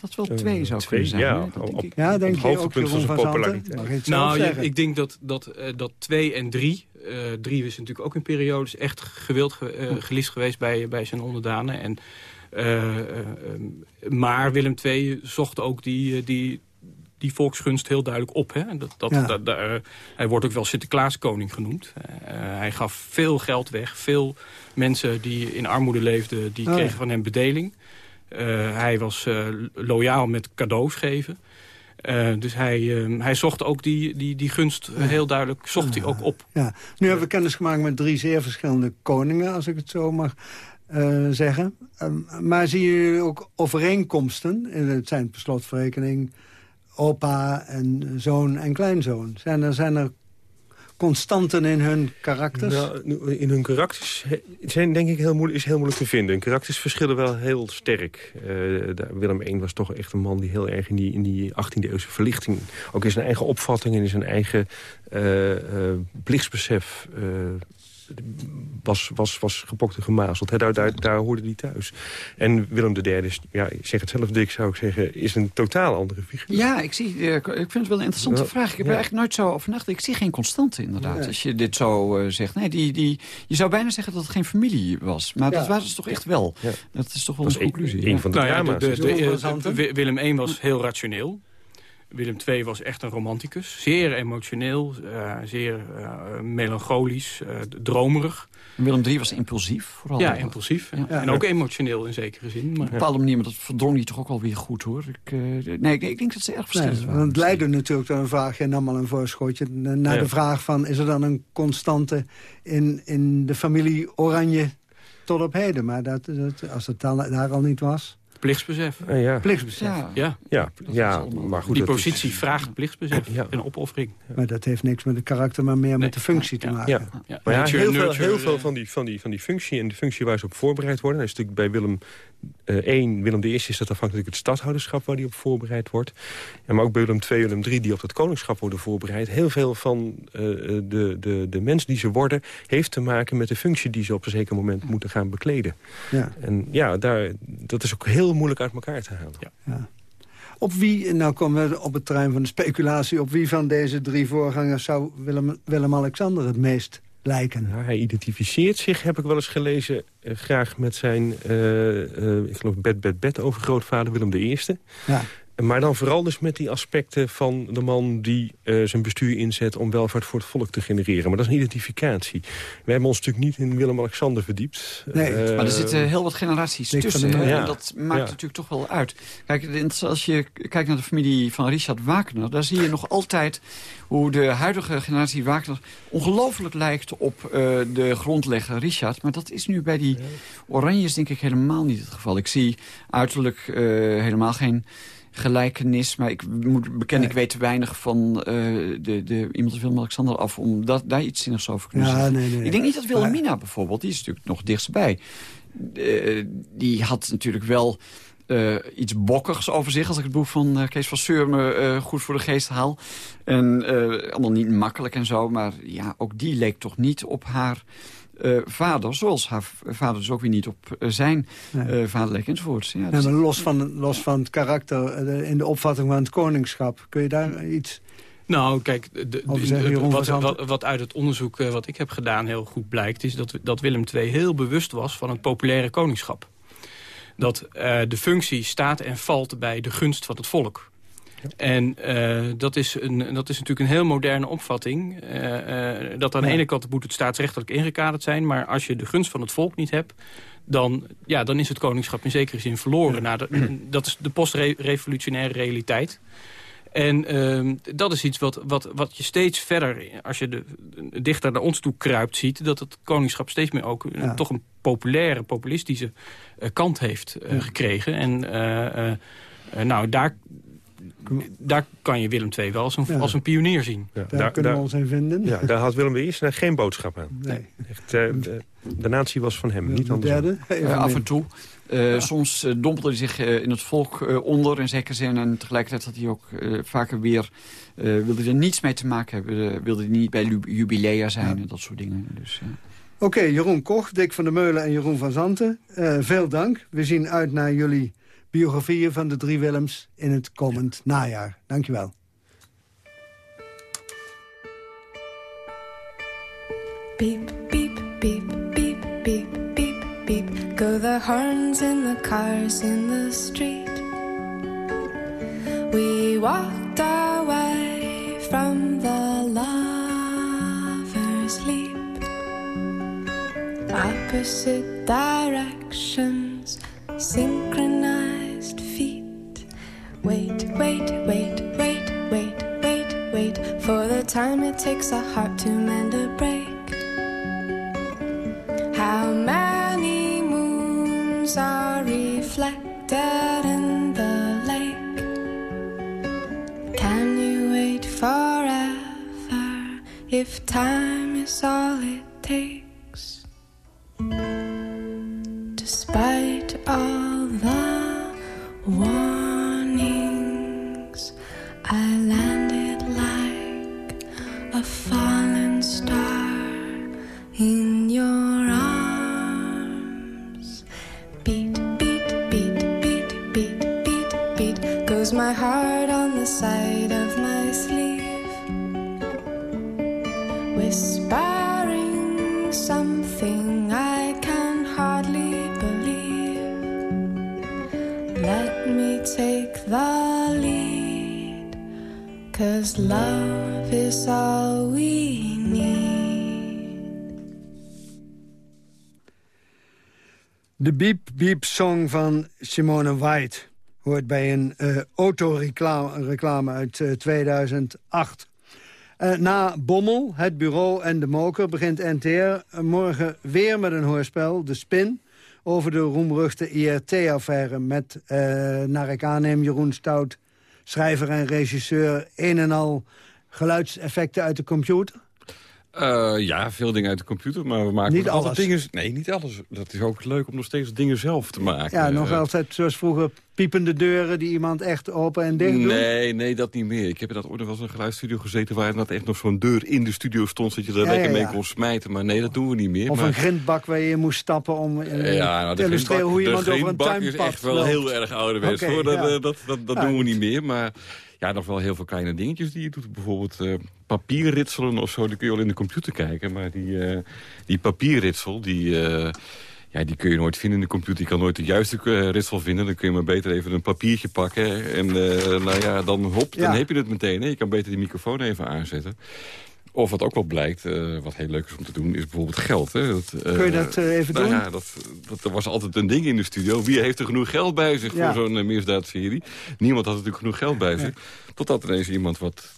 Dat wel twee zou Eh, twee, kunnen zijn. ja, hè? Dat denk ik. Ja, denk je ook van Jeroen populariteit. Nou, zeggen? ik denk dat, dat, dat twee en drie... eh, drie is natuurlijk ook in periodes echt gewild ge, eh, geliefd geweest bij, bij zijn onderdanen. En, maar Willem II zocht ook die, eh, die, die volksgunst heel duidelijk op. Hè? Dat, dat, Ja. dat- daar, eh, hij wordt ook wel Sinterklaaskoning genoemd. Eh, hij gaf veel geld weg. Veel mensen die in armoede leefden, die Oh, ja. kregen van hem bedeling. Eh, hij was eh, loyaal met cadeaus geven. Eh, dus hij, eh, hij zocht ook die, die, die gunst eh, heel duidelijk zocht hij ook op. Ja. Nu hebben we kennis gemaakt met drie zeer verschillende koningen, als ik het zo mag eh, zeggen. Ehm, maar zien jullie ook overeenkomsten? Eh, Het zijn per slotverrekening opa en zoon en kleinzoon. Zijn er, zijn er constanten in hun karakters? Nou, in hun karakters zijn denk ik heel moeilijk, is heel moeilijk te vinden. Karakters verschillen wel heel sterk. Eh, Willem I was toch echt een man die heel erg in die, in die 18e eeuwse verlichting... ook in zijn eigen opvatting en in zijn eigen eh, plichtsbesef... was, was, was gepokt en gemazeld. Daar, daar, daar hoorde hij thuis. En Willem III is, ja, ik zeg het zelf dik, zou ik zeggen... is een totaal andere figuur. Ja, ik, zie, eh, ik vind het wel een interessante Wel, vraag. Ik heb ja. er eigenlijk nooit zo over nagedacht. Ik zie geen constante inderdaad, Nee. als je dit zo eh, zegt. Nee, die, die, je zou bijna zeggen dat het geen familie was. Maar Ja. dat was het toch echt wel. Ja. Dat is toch wel Dat een een- conclusie. een ja. van de Nou de, de, de- Willem I was heel rationeel. Willem II was echt een romanticus. Zeer emotioneel, eh, zeer eh, melancholisch, eh, dromerig. En Willem III was impulsief vooral. Ja, impulsief. Ja. En ook emotioneel in zekere zin. Op Maar, een bepaalde manier, maar dat verdrong hij toch ook wel weer goed, hoor. Ik, eh, nee, ik, ik denk dat ze erg verschillend Nee, waren. want het leidde natuurlijk door een vraag, je nam al een voorschotje... naar Ja. de vraag van, is er dan een constante in, in de familie Oranje tot op heden? Maar dat, dat, als het daar al niet was, plichtsbesef. Eh, ja. plichtsbesef. Ja, Ja, Ja, maar goed. die is- positie vraagt plichtsbesef Ja. en opoffering. Maar dat heeft niks met het karakter, maar meer Nee. met de functie te maken. Ja. Ja. Maar ja, Nature, heel veel, heel veel van die, van, die, van die functie en de functie waar ze op voorbereid worden... dat is natuurlijk bij Willem eh I, Willem I is dat afhankelijk het stadhouderschap waar die op voorbereid wordt. Ja, maar ook bij Willem II en Willem III die op het koningschap worden voorbereid. Heel veel van eh, de, de, de mensen die ze worden... heeft te maken met de functie die ze op een zeker moment moeten gaan bekleden. Ja. En ja, daar, dat is ook heel moeilijk uit elkaar te halen. Ja. Op wie, nou komen we op het terrein van de speculatie... op wie van deze drie voorgangers zou Willem- Willem-Alexander het meest lijken? Ja, hij identificeert zich, heb ik wel eens gelezen, eh, graag met zijn, eh, eh, ik geloof, bed, bed, bed overgrootvader Willem I. Ja. Maar dan vooral dus met die aspecten van de man die eh, zijn bestuur inzet... om welvaart voor het volk te genereren. Maar dat is een identificatie. Wij hebben ons natuurlijk niet in Willem-Alexander verdiept. Nee, Eh, Maar er zitten heel wat generaties tussen. Meulen. En Ja. dat maakt Ja. natuurlijk toch wel uit. Kijk, als je kijkt naar de familie van Richard Wagner... daar zie je nog altijd hoe de huidige generatie Wagner... ongelooflijk lijkt op eh, de grondlegger Richard. Maar dat is nu bij die Oranjes denk ik helemaal niet het geval. Ik zie uiterlijk eh, helemaal geen gelijkenis. Maar ik moet bekennen, ik weet te weinig van eh, de, de, iemand als Willem-Alexander af... om dat, daar iets zinnigs over te kunnen Ja, zeggen. nee, nee. Ik denk niet dat Wilhelmina bijvoorbeeld, die is natuurlijk nog dichtstbij. Eh, die had natuurlijk wel eh, iets bokkigs over zich... als ik het boek van eh, Kees van Seurme eh, goed voor de geest haal. En allemaal niet makkelijk en zo. Maar ja, ook die leek toch niet op haar eh, vader... zoals haar vader dus ook weer niet op eh, zijn Nee. eh, vader leek enzovoort. Ja, dus- maar los, van, los van het karakter in de opvatting van het koningschap... kun je daar iets... Nou, kijk, de, de- wat, wat, wat uit het onderzoek wat ik heb gedaan heel goed blijkt... is dat, dat Willem II heel bewust was van het populaire koningschap. Dat eh, de functie staat en valt bij de gunst van het volk. En eh, dat, is een, dat is natuurlijk een heel moderne opvatting. eh, eh, dat aan de Ja. ene kant moet het staatsrechtelijk ingekaderd zijn... maar als je de gunst van het volk niet hebt... dan, ja, dan is het koningschap in zekere zin verloren. Nou, dat, dat is de postrevolutionaire realiteit. En ehm, dat is iets wat, wat, wat je steeds verder, als je de, dichter naar ons toe kruipt, ziet... dat het koningschap steeds meer ook een- toch een populaire, populistische kant heeft gekregen. En nou, daar, daar kan je Willem II wel als een, Ja. als een pionier zien. Daar, kunnen we ons in vinden. Ja, daar had Willem I geen boodschap aan. Nee. Echt, eh, de, de natie was van hem, niet de andersom. derde? Eh, af en toe. Eh, Soms eh, dompelde hij zich eh, in het volk eh, onder in zekere zin. En tegelijkertijd had hij ook eh, vaker weer... eh, wilde hij er niets mee te maken hebben. Eh, wilde hij niet bij jubilea zijn en dat soort dingen. Dus, eh, Oké, Jeroen Koch, Dick van der Meulen en Jeroen van Zanten. eh, veel dank. We zien uit naar jullie biografieën van de drie Willems in het komend najaar. Dankjewel. Beep, beep, beep, beep, beep, beep, beep. Go the horns in the cars in the street. We walked away from the lover's leap. Opposite directions, time it takes a heart to mend a break. How many moons are reflected in the lake? Can you wait forever if time van Simone White hoort bij een eh autoreclame reclame uit eh, 2008. Eh, na Bommel, Het Bureau en De Moker begint NTR eh, morgen weer met een hoorspel, De Spin... over de roemruchte IRT-affaire met, eh, naar ik aanneem, Jeroen Stout... schrijver en regisseur, een en al geluidseffecten uit de computer. Eh, ja, veel dingen uit de computer, maar we maken Niet alles. dingen... Nee, niet alles. Dat is ook leuk om nog steeds dingen zelf te maken. Ja, nog Eh, altijd zoals vroeger piepende deuren die iemand echt open en dicht doet. Nee, nee, dat niet meer. Ik heb inderdaad ooit nog wel eens in een geluidsstudio gezeten... waar inderdaad echt nog zo'n deur in de studio stond... zodat je er Ja, lekker ja, mee ja. kon smijten. Maar nee, dat doen we niet meer. Of maar... een grindbak waar je in moest stappen om eh, Ja, nou, te de illustreren grindbak, hoe iemand over een grindbak is tuinpad echt wel loopt. heel erg ouderwets. Oké, hoor. Dat, dat, dat, dat doen we niet meer. Maar ja, nog wel heel veel kleine dingetjes die je doet. Bijvoorbeeld eh, papierritselen of zo. Die kun je al in de computer kijken. Maar die, eh, die papierritsel, die... eh, ja, die kun je nooit vinden in de computer. Je kan nooit de juiste ritsel vinden. Dan kun je maar beter even een papiertje pakken. En nou ja, dan hop, dan Ja. heb je het meteen. Hè. Je kan beter die microfoon even aanzetten. Of wat ook wel blijkt, eh, wat heel leuk is om te doen, is bijvoorbeeld geld. Hè. Dat, eh, Kun je dat, eh, even nou doen? Ja, dat, dat, er was altijd een ding in de studio. Wie heeft er genoeg geld bij zich Ja. voor zo'n misdaadserie? Niemand had natuurlijk genoeg geld bij zich. Totdat ineens iemand wat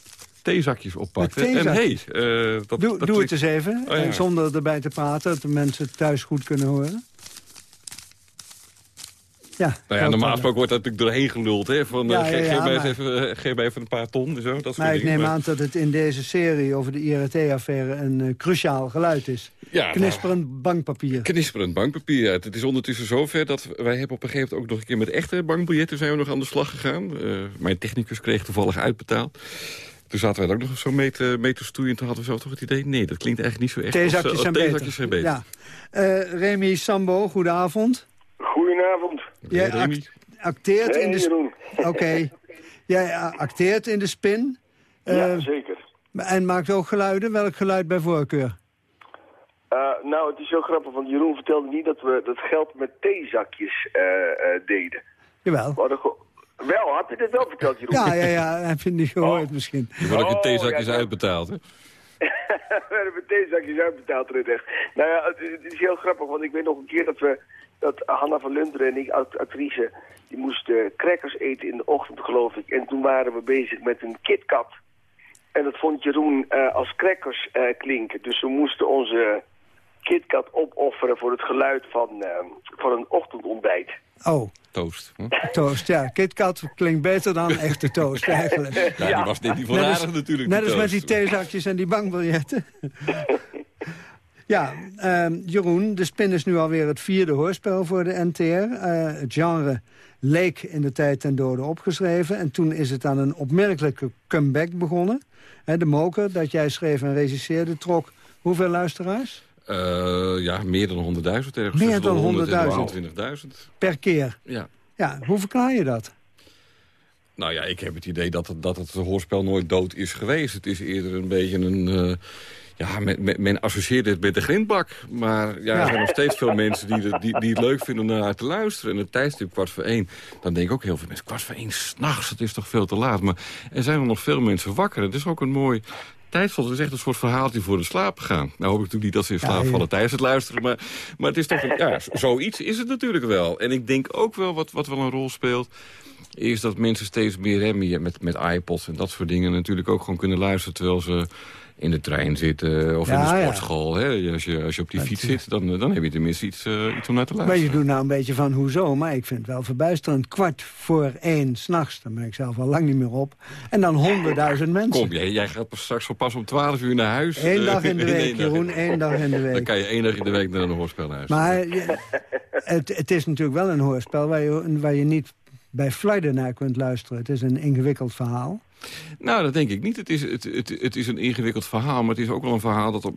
theezakjes oppakte. En hey, dat, Doe, dat doe het eens even, Oh, ja. zonder erbij te praten... dat de mensen het thuis goed kunnen horen. Ja, Nou ja, normaal gesproken wordt dat natuurlijk doorheen geluld. Hè? Van, Ja, eh, ja, ge- ja, geef, mij maar- even, eh, geef mij even een paar ton. Zo, dat soort Maar ik dingen. neem Maar- aan dat het in deze serie over de IRT-affaire... een eh, cruciaal geluid is. Ja, Knisperend bankpapier. Knisperend bankpapier. Het is ondertussen zover dat wij hebben op een gegeven moment ook nog een keer met echte bankbiljetten zijn we nog aan de slag gegaan. Eh, mijn technicus kreeg toevallig uitbetaald. Toen zaten wij ook nog zo mee te, mee te stoeien. En toen hadden we zo toch het idee, nee, dat klinkt eigenlijk niet zo echt. als, Theezakjes eh, zijn beter. zijn beter. Ja. Eh, Remy Sambo, goedenavond. Jij act- acteert Hey, in de... Jeroen. Oké. Jij eh, acteert in de spin. Ja, Eh, zeker. En maakt ook geluiden. Welk geluid bij voorkeur? Eh, nou, het is zo grappig, want Jeroen vertelde niet dat we dat geld met theezakjes eh, eh, deden. Jawel. Wel, had hij dit wel verteld, Jeroen? Ja, ja, ja, heb je niet gehoord misschien. Je wordt ook in Oh, theezakjes ja. uitbetaald, hè? we hebben meteen zakjes uitbetaald, echt. Nou ja, het, het is heel grappig, want ik weet nog een keer dat we... dat Hanna van Lunteren en ik, act- actrice... die moesten crackers eten in de ochtend, geloof ik. En toen waren we bezig met een KitKat. En dat vond Jeroen eh, als crackers eh, klinken. Dus we moesten onze KitKat opofferen voor het geluid van, eh, van een ochtendontbijt. Oh, Toast. Hm? toast, ja. KitKat klinkt beter dan echte toast eigenlijk. Ja, die was net niet als- aardig natuurlijk. Net als met die theezakjes en die bankbiljetten. ja, ehm, Jeroen, de Spin is nu alweer het vierde hoorspel voor de NTR. Eh, het genre leek in de tijd ten dode opgeschreven. En toen is het aan een opmerkelijke comeback begonnen. De Moker, dat jij schreef en regisseerde, trok hoeveel luisteraars? Eh, ja, meer dan 100.000 ergens. Meer dan 100 en 100.000. 120.000. Per keer. Ja. Ja, hoe verklaar je dat? Nou ja, ik heb het idee dat het, dat het hoorspel nooit dood is geweest. Het is eerder een beetje een... ja, men, men, men associeert het met de grindbak. Maar ja, er zijn nog steeds veel mensen die, het- die, die het leuk vinden om naar te luisteren. En het tijdstip kwart voor één, dan denken ook heel veel mensen... kwart voor één s'nachts, het is toch veel te laat. Maar er zijn er nog veel mensen wakker. Het is ook een mooi tijdslot. Het is echt een soort verhaaltje voor de slaap gaan. Nou hoop ik natuurlijk niet dat ze in slaap vallen tijdens het luisteren. Maar, maar het is toch een, ja, zoiets is het natuurlijk wel. En ik denk ook wel wat, wat wel een rol speelt is dat mensen steeds meer hè, meer met, met iPods en dat soort dingen... natuurlijk ook gewoon kunnen luisteren terwijl ze in de trein zitten... of in de ja. sportschool. Hè. Als, je, als je op die fiets zit, dan, eh, dan heb je tenminste iets, eh, iets om naar te Maar luisteren. je doet nou een beetje van hoezo, maar ik vind het wel verbijsterend. Kwart voor één s'nachts, dan ben ik zelf al lang niet meer op. En dan honderdduizend mensen. Kom, jij, jij gaat straks wel pas om 12 uur naar huis. Eén Eh, dag in de week, Jeroen, één dag in de week. Dan kan je één dag in de week naar een hoorspel luisteren. Maar je- het, het is natuurlijk wel een hoorspel waar je, waar je niet bij fluide naar kunt luisteren. Het is een ingewikkeld verhaal. Nou, dat denk ik niet. Het is, het, het, het is een ingewikkeld verhaal, maar het is ook wel een verhaal dat op,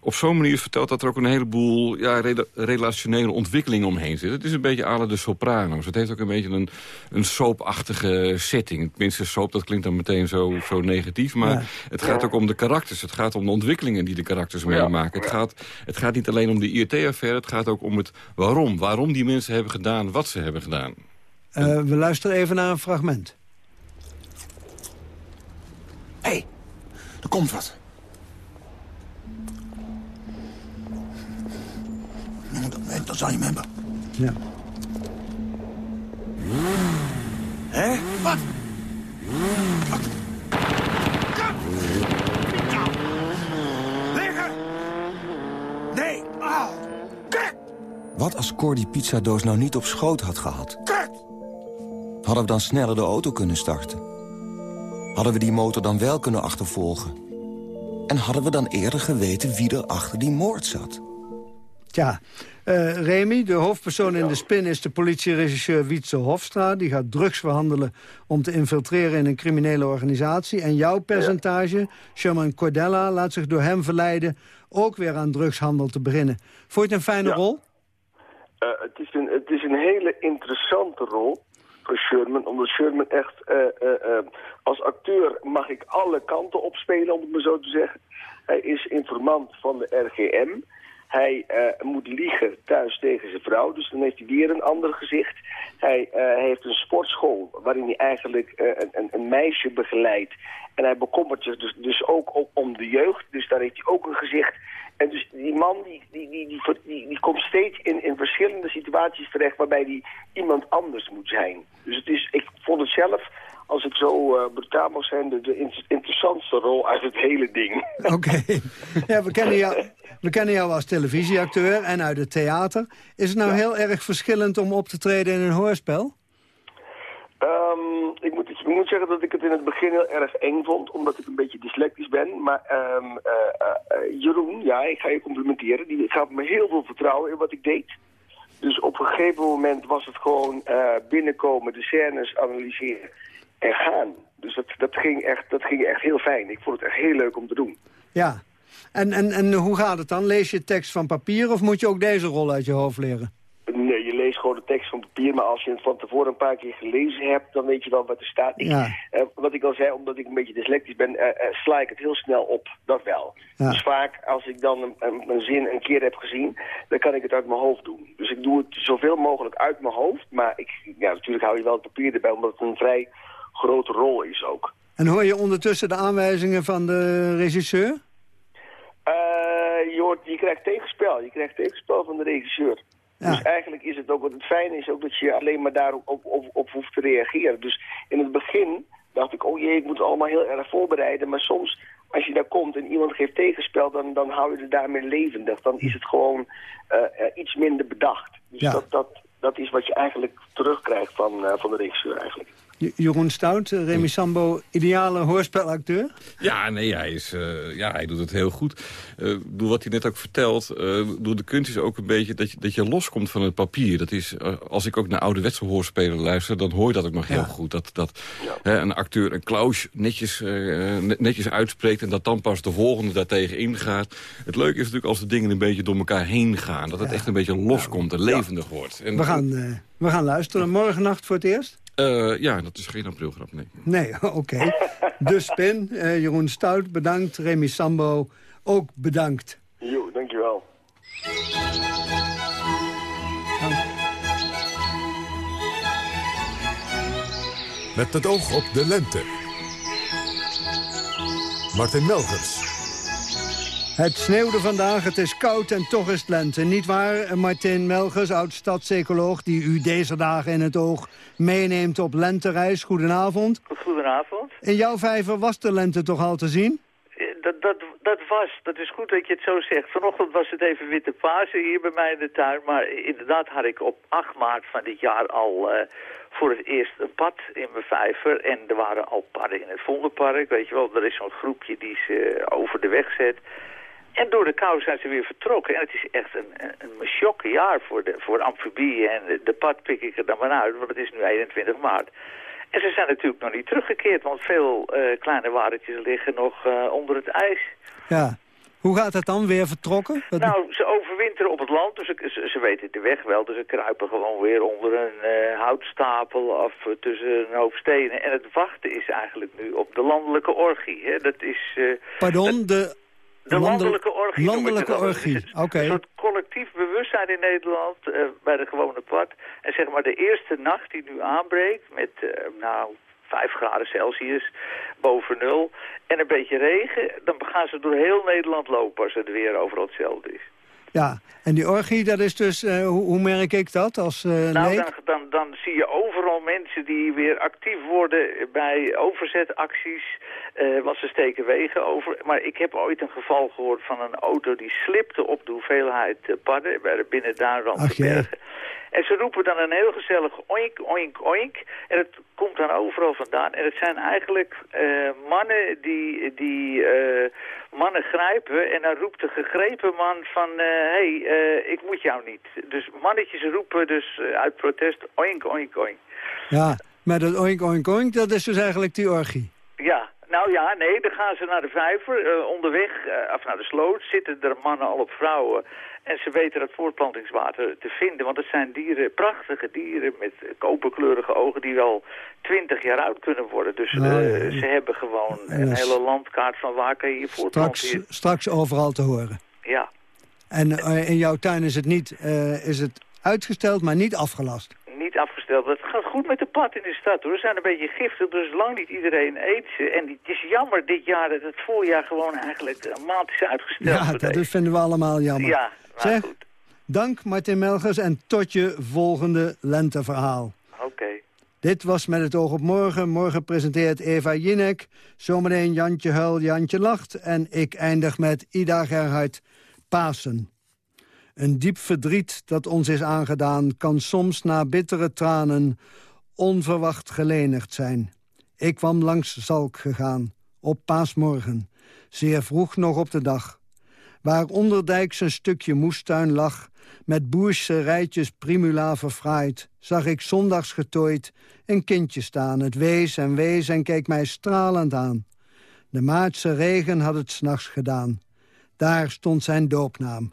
op zo'n manier is verteld... dat er ook een heleboel ja, rela- relationele ontwikkelingen omheen zit. Het is een beetje à la de Sopranos. Het heeft ook een beetje een, een soapachtige setting. Tenminste, soap, dat klinkt dan meteen zo, zo negatief. Maar Ja. het gaat ook om de karakters. Het gaat om de ontwikkelingen die de karakters meemaken. Het, gaat, het gaat niet alleen om de IRT-affaire. Het gaat ook om het waarom. Waarom die mensen hebben gedaan wat ze hebben gedaan. Eh, we luisteren even naar een fragment. Hé, hey, er komt wat. Dat, dat zal je me hebben. Ja. Hé? Wat? Liggen! Nee! Au! Wat als Cor die pizzadoos nou niet op schoot had gehad? Hadden we dan sneller de auto kunnen starten? Hadden we die motor dan wel kunnen achtervolgen? En hadden we dan eerder geweten wie er achter die moord zat? Tja, eh, Remy, de hoofdpersoon in de spin is de politieregisseur Wietse Hofstra. Die gaat drugs verhandelen om te infiltreren in een criminele organisatie. En jouw percentage, Sherman Cordella, laat zich door hem verleiden... ook weer aan drugshandel te beginnen. Vond je het een fijne rol? Eh, het, is een, het is een hele interessante rol Sherman, omdat Sherman echt eh, eh, eh, als acteur mag ik alle kanten opspelen, om het maar zo te zeggen. Hij is informant van de RGM. Hij moet liegen thuis tegen zijn vrouw, dus dan heeft hij weer een ander gezicht. Hij heeft een sportschool waarin hij eigenlijk een, een, meisje begeleidt. En hij bekommert zich dus, dus ook om de jeugd, dus daar heeft hij ook een gezicht. En dus die man die, die, die, die, die, die komt steeds in, in verschillende situaties terecht waarbij hij iemand anders moet zijn. Dus het is, ik vond het zelf, als ik zo eh brutaal mag zijn, de, de in- interessantste rol uit het hele ding. Oké. Ja, we, kennen jou, we kennen jou als televisieacteur en uit het theater. Is het nou heel erg verschillend om op te treden in een hoorspel? Ehm, ik, moet, moet zeggen dat ik het in het begin heel erg eng vond, omdat ik een beetje dyslectisch ben. Maar ehm, eh, eh, eh, Jeroen, ja, ik ga je complimenteren, die gaf me heel veel vertrouwen in wat ik deed. Dus op een gegeven moment was het gewoon binnenkomen, de scènes analyseren en gaan. Dus dat, dat, ging echt, dat ging echt heel fijn. Ik vond het echt heel leuk om te doen. Ja. En, en, en hoe gaat het dan? Lees je tekst van papier of moet je ook deze rol uit je hoofd leren? Leest gewoon de tekst van papier, maar als je het van tevoren een paar keer gelezen hebt, dan weet je wel wat er staat. Ik, Ja. eh, wat ik al zei, omdat ik een beetje dyslectisch ben, eh, eh, sla ik het heel snel op. Dat wel. Ja. Dus vaak, als ik dan een, een, een zin een keer heb gezien, dan kan ik het uit mijn hoofd doen. Dus ik doe het zoveel mogelijk uit mijn hoofd, maar ik, ja, natuurlijk hou je wel het papier erbij, omdat het een vrij grote rol is ook. En hoor je ondertussen de aanwijzingen van de regisseur? Je, hoort, je krijgt tegenspel. Je krijgt tegenspel van de regisseur. Dus eigenlijk is het ook, wat het fijne is ook dat je alleen maar daarop op, op, op hoeft te reageren. Dus in het begin dacht ik, oh jee, ik moet het allemaal heel erg voorbereiden. Maar soms, als je daar komt en iemand geeft tegenspel, dan, dan hou je het daarmee levendig. Dan is het gewoon eh, eh, iets minder bedacht. Dus Ja. dat, dat, dat is wat je eigenlijk terugkrijgt van, eh, van de regisseur eigenlijk. Jeroen Stout, eh, Remy Sambo, ideale hoorspelacteur? Ja, nee, hij, is, eh, ja, hij doet het heel goed. Eh, Ik bedoel, wat hij net ook vertelt, eh, ik bedoel, de kunst is ook een beetje dat je, dat je loskomt van het papier. Dat is, eh, als ik ook naar ouderwetse hoorspelen luister, dan hoor je dat ook nog heel goed. Dat, dat hè, een acteur een klaus netjes, eh, net- netjes uitspreekt en dat dan pas de volgende daartegen ingaat. Het leuke is natuurlijk als de dingen een beetje door elkaar heen gaan. Dat het echt een beetje loskomt en levendig wordt. En, We gaan, eh, we gaan luisteren. Morgennacht voor het eerst? Eh, ja, dat is geen aprilgrap, nee. Nee, oké. De Spin, eh, Jeroen Stout, bedankt. Remy Sambo, ook bedankt. Jo, dankjewel. Met het oog op de lente. Martin Melgers. Het sneeuwde vandaag, het is koud en toch is het lente. Niet waar, eh, Martin Melgers, oud-stadsecoloog... die u deze dagen in het oog meeneemt op lentereis. Goedenavond. Goedenavond. In jouw vijver was de lente toch al te zien? Eh, Dat, dat, dat was, dat is goed dat je het zo zegt. Vanochtend was het even witte Pasen hier bij mij in de tuin. Maar inderdaad had ik op 8 maart van dit jaar al eh, voor het eerst een pad in mijn vijver. En er waren al padden in het Vondelpark. Weet je wel, er is zo'n groepje die ze over de weg zet. En door de kou zijn ze weer vertrokken. En het is echt een, een, een choque jaar voor de, voor amfibieën. En de, de pad pik ik er dan maar uit, want het is nu 21 maart. En ze zijn natuurlijk nog niet teruggekeerd, want veel eh, kleine waardetjes liggen nog eh, onder het ijs. Ja. Hoe gaat het dan? Weer vertrokken? Nou, ze overwinteren op het land, dus ze, ze, weten de weg wel. Dus ze kruipen gewoon weer onder een eh, houtstapel of tussen een hoop stenen. En het wachten is eigenlijk nu op de landelijke orgie. Hè. Dat is... Pardon, de... de landel- landelijke orgie. Landelijke orgie, oké. Een soort collectief bewustzijn in Nederland eh, bij de gewone pad. En zeg maar de eerste nacht die nu aanbreekt met, eh, nou, 5 graden Celsius boven nul en een beetje regen, dan gaan ze door heel Nederland lopen als het weer overal hetzelfde is. Ja, en die orgie, dat is dus... eh, hoe, hoe merk ik dat als eh Nou, dan, dan, dan zie je overal mensen die weer actief worden bij overzetacties. Eh want ze steken wegen over. Maar ik heb ooit een geval gehoord van een auto die slipte op de hoeveelheid eh, padden bij de binnen jee. Bergen. En ze roepen dan een heel gezellig oink, oink, oink. En het komt dan overal vandaan. En het zijn eigenlijk eh, mannen die, die mannen grijpen. En dan roept de gegrepen man van... Hé, hey, ik moet jou niet. Dus mannetjes roepen dus uit protest oink, oink, oink. Ja, maar dat oink, oink, oink, dat is dus eigenlijk die orgie. Ja, nou ja, nee, dan gaan ze naar de vijver. eh, onderweg, eh, of naar de sloot, zitten er mannen al op vrouwen. En ze weten dat voortplantingswater te vinden. Want het zijn dieren, prachtige dieren met koperkleurige ogen... die wel twintig jaar oud kunnen worden. Dus Nou, eh, ja. ze hebben gewoon En een hele landkaart van waar kan je je Straks, voortplanten. straks overal te horen. Ja, En in jouw tuin is het, niet, is het uitgesteld, maar niet afgelast. niet afgesteld. Het gaat goed met de pad in de stad hoor. Ze zijn een beetje giftig, dus lang niet iedereen eet ze. En het is jammer dit jaar dat het voorjaar gewoon eigenlijk een maand is uitgesteld. Ja, dat vinden we allemaal jammer. Ja, Zeg, dank Martin Melgers en tot je volgende lenteverhaal. Oké. Dit was Met het oog op morgen. Morgen presenteert Eva Jinek. Zometeen Jantje Huil, Jantje Lacht. En ik eindig met Ida Gerhard Pasen. Een diep verdriet dat ons is aangedaan... kan soms na bittere tranen onverwacht gelenigd zijn. Ik kwam langs Zalk gegaan, op paasmorgen. Zeer vroeg nog op de dag. Waar onderdijks een stukje moestuin lag... met boerse rijtjes primula verfraaid... zag ik zondags getooid een kindje staan. Het wees en wees en keek mij stralend aan. De maartse regen had het s'nachts gedaan. Daar stond zijn doopnaam,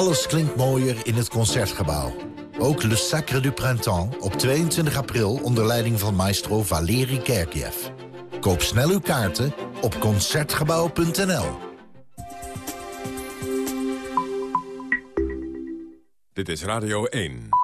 Alles klinkt mooier in het Concertgebouw. Ook Le Sacre du Printemps op 22 april onder leiding van maestro Valeri Kerkiev. Koop snel uw kaarten op Concertgebouw.nl. Dit is Radio 1.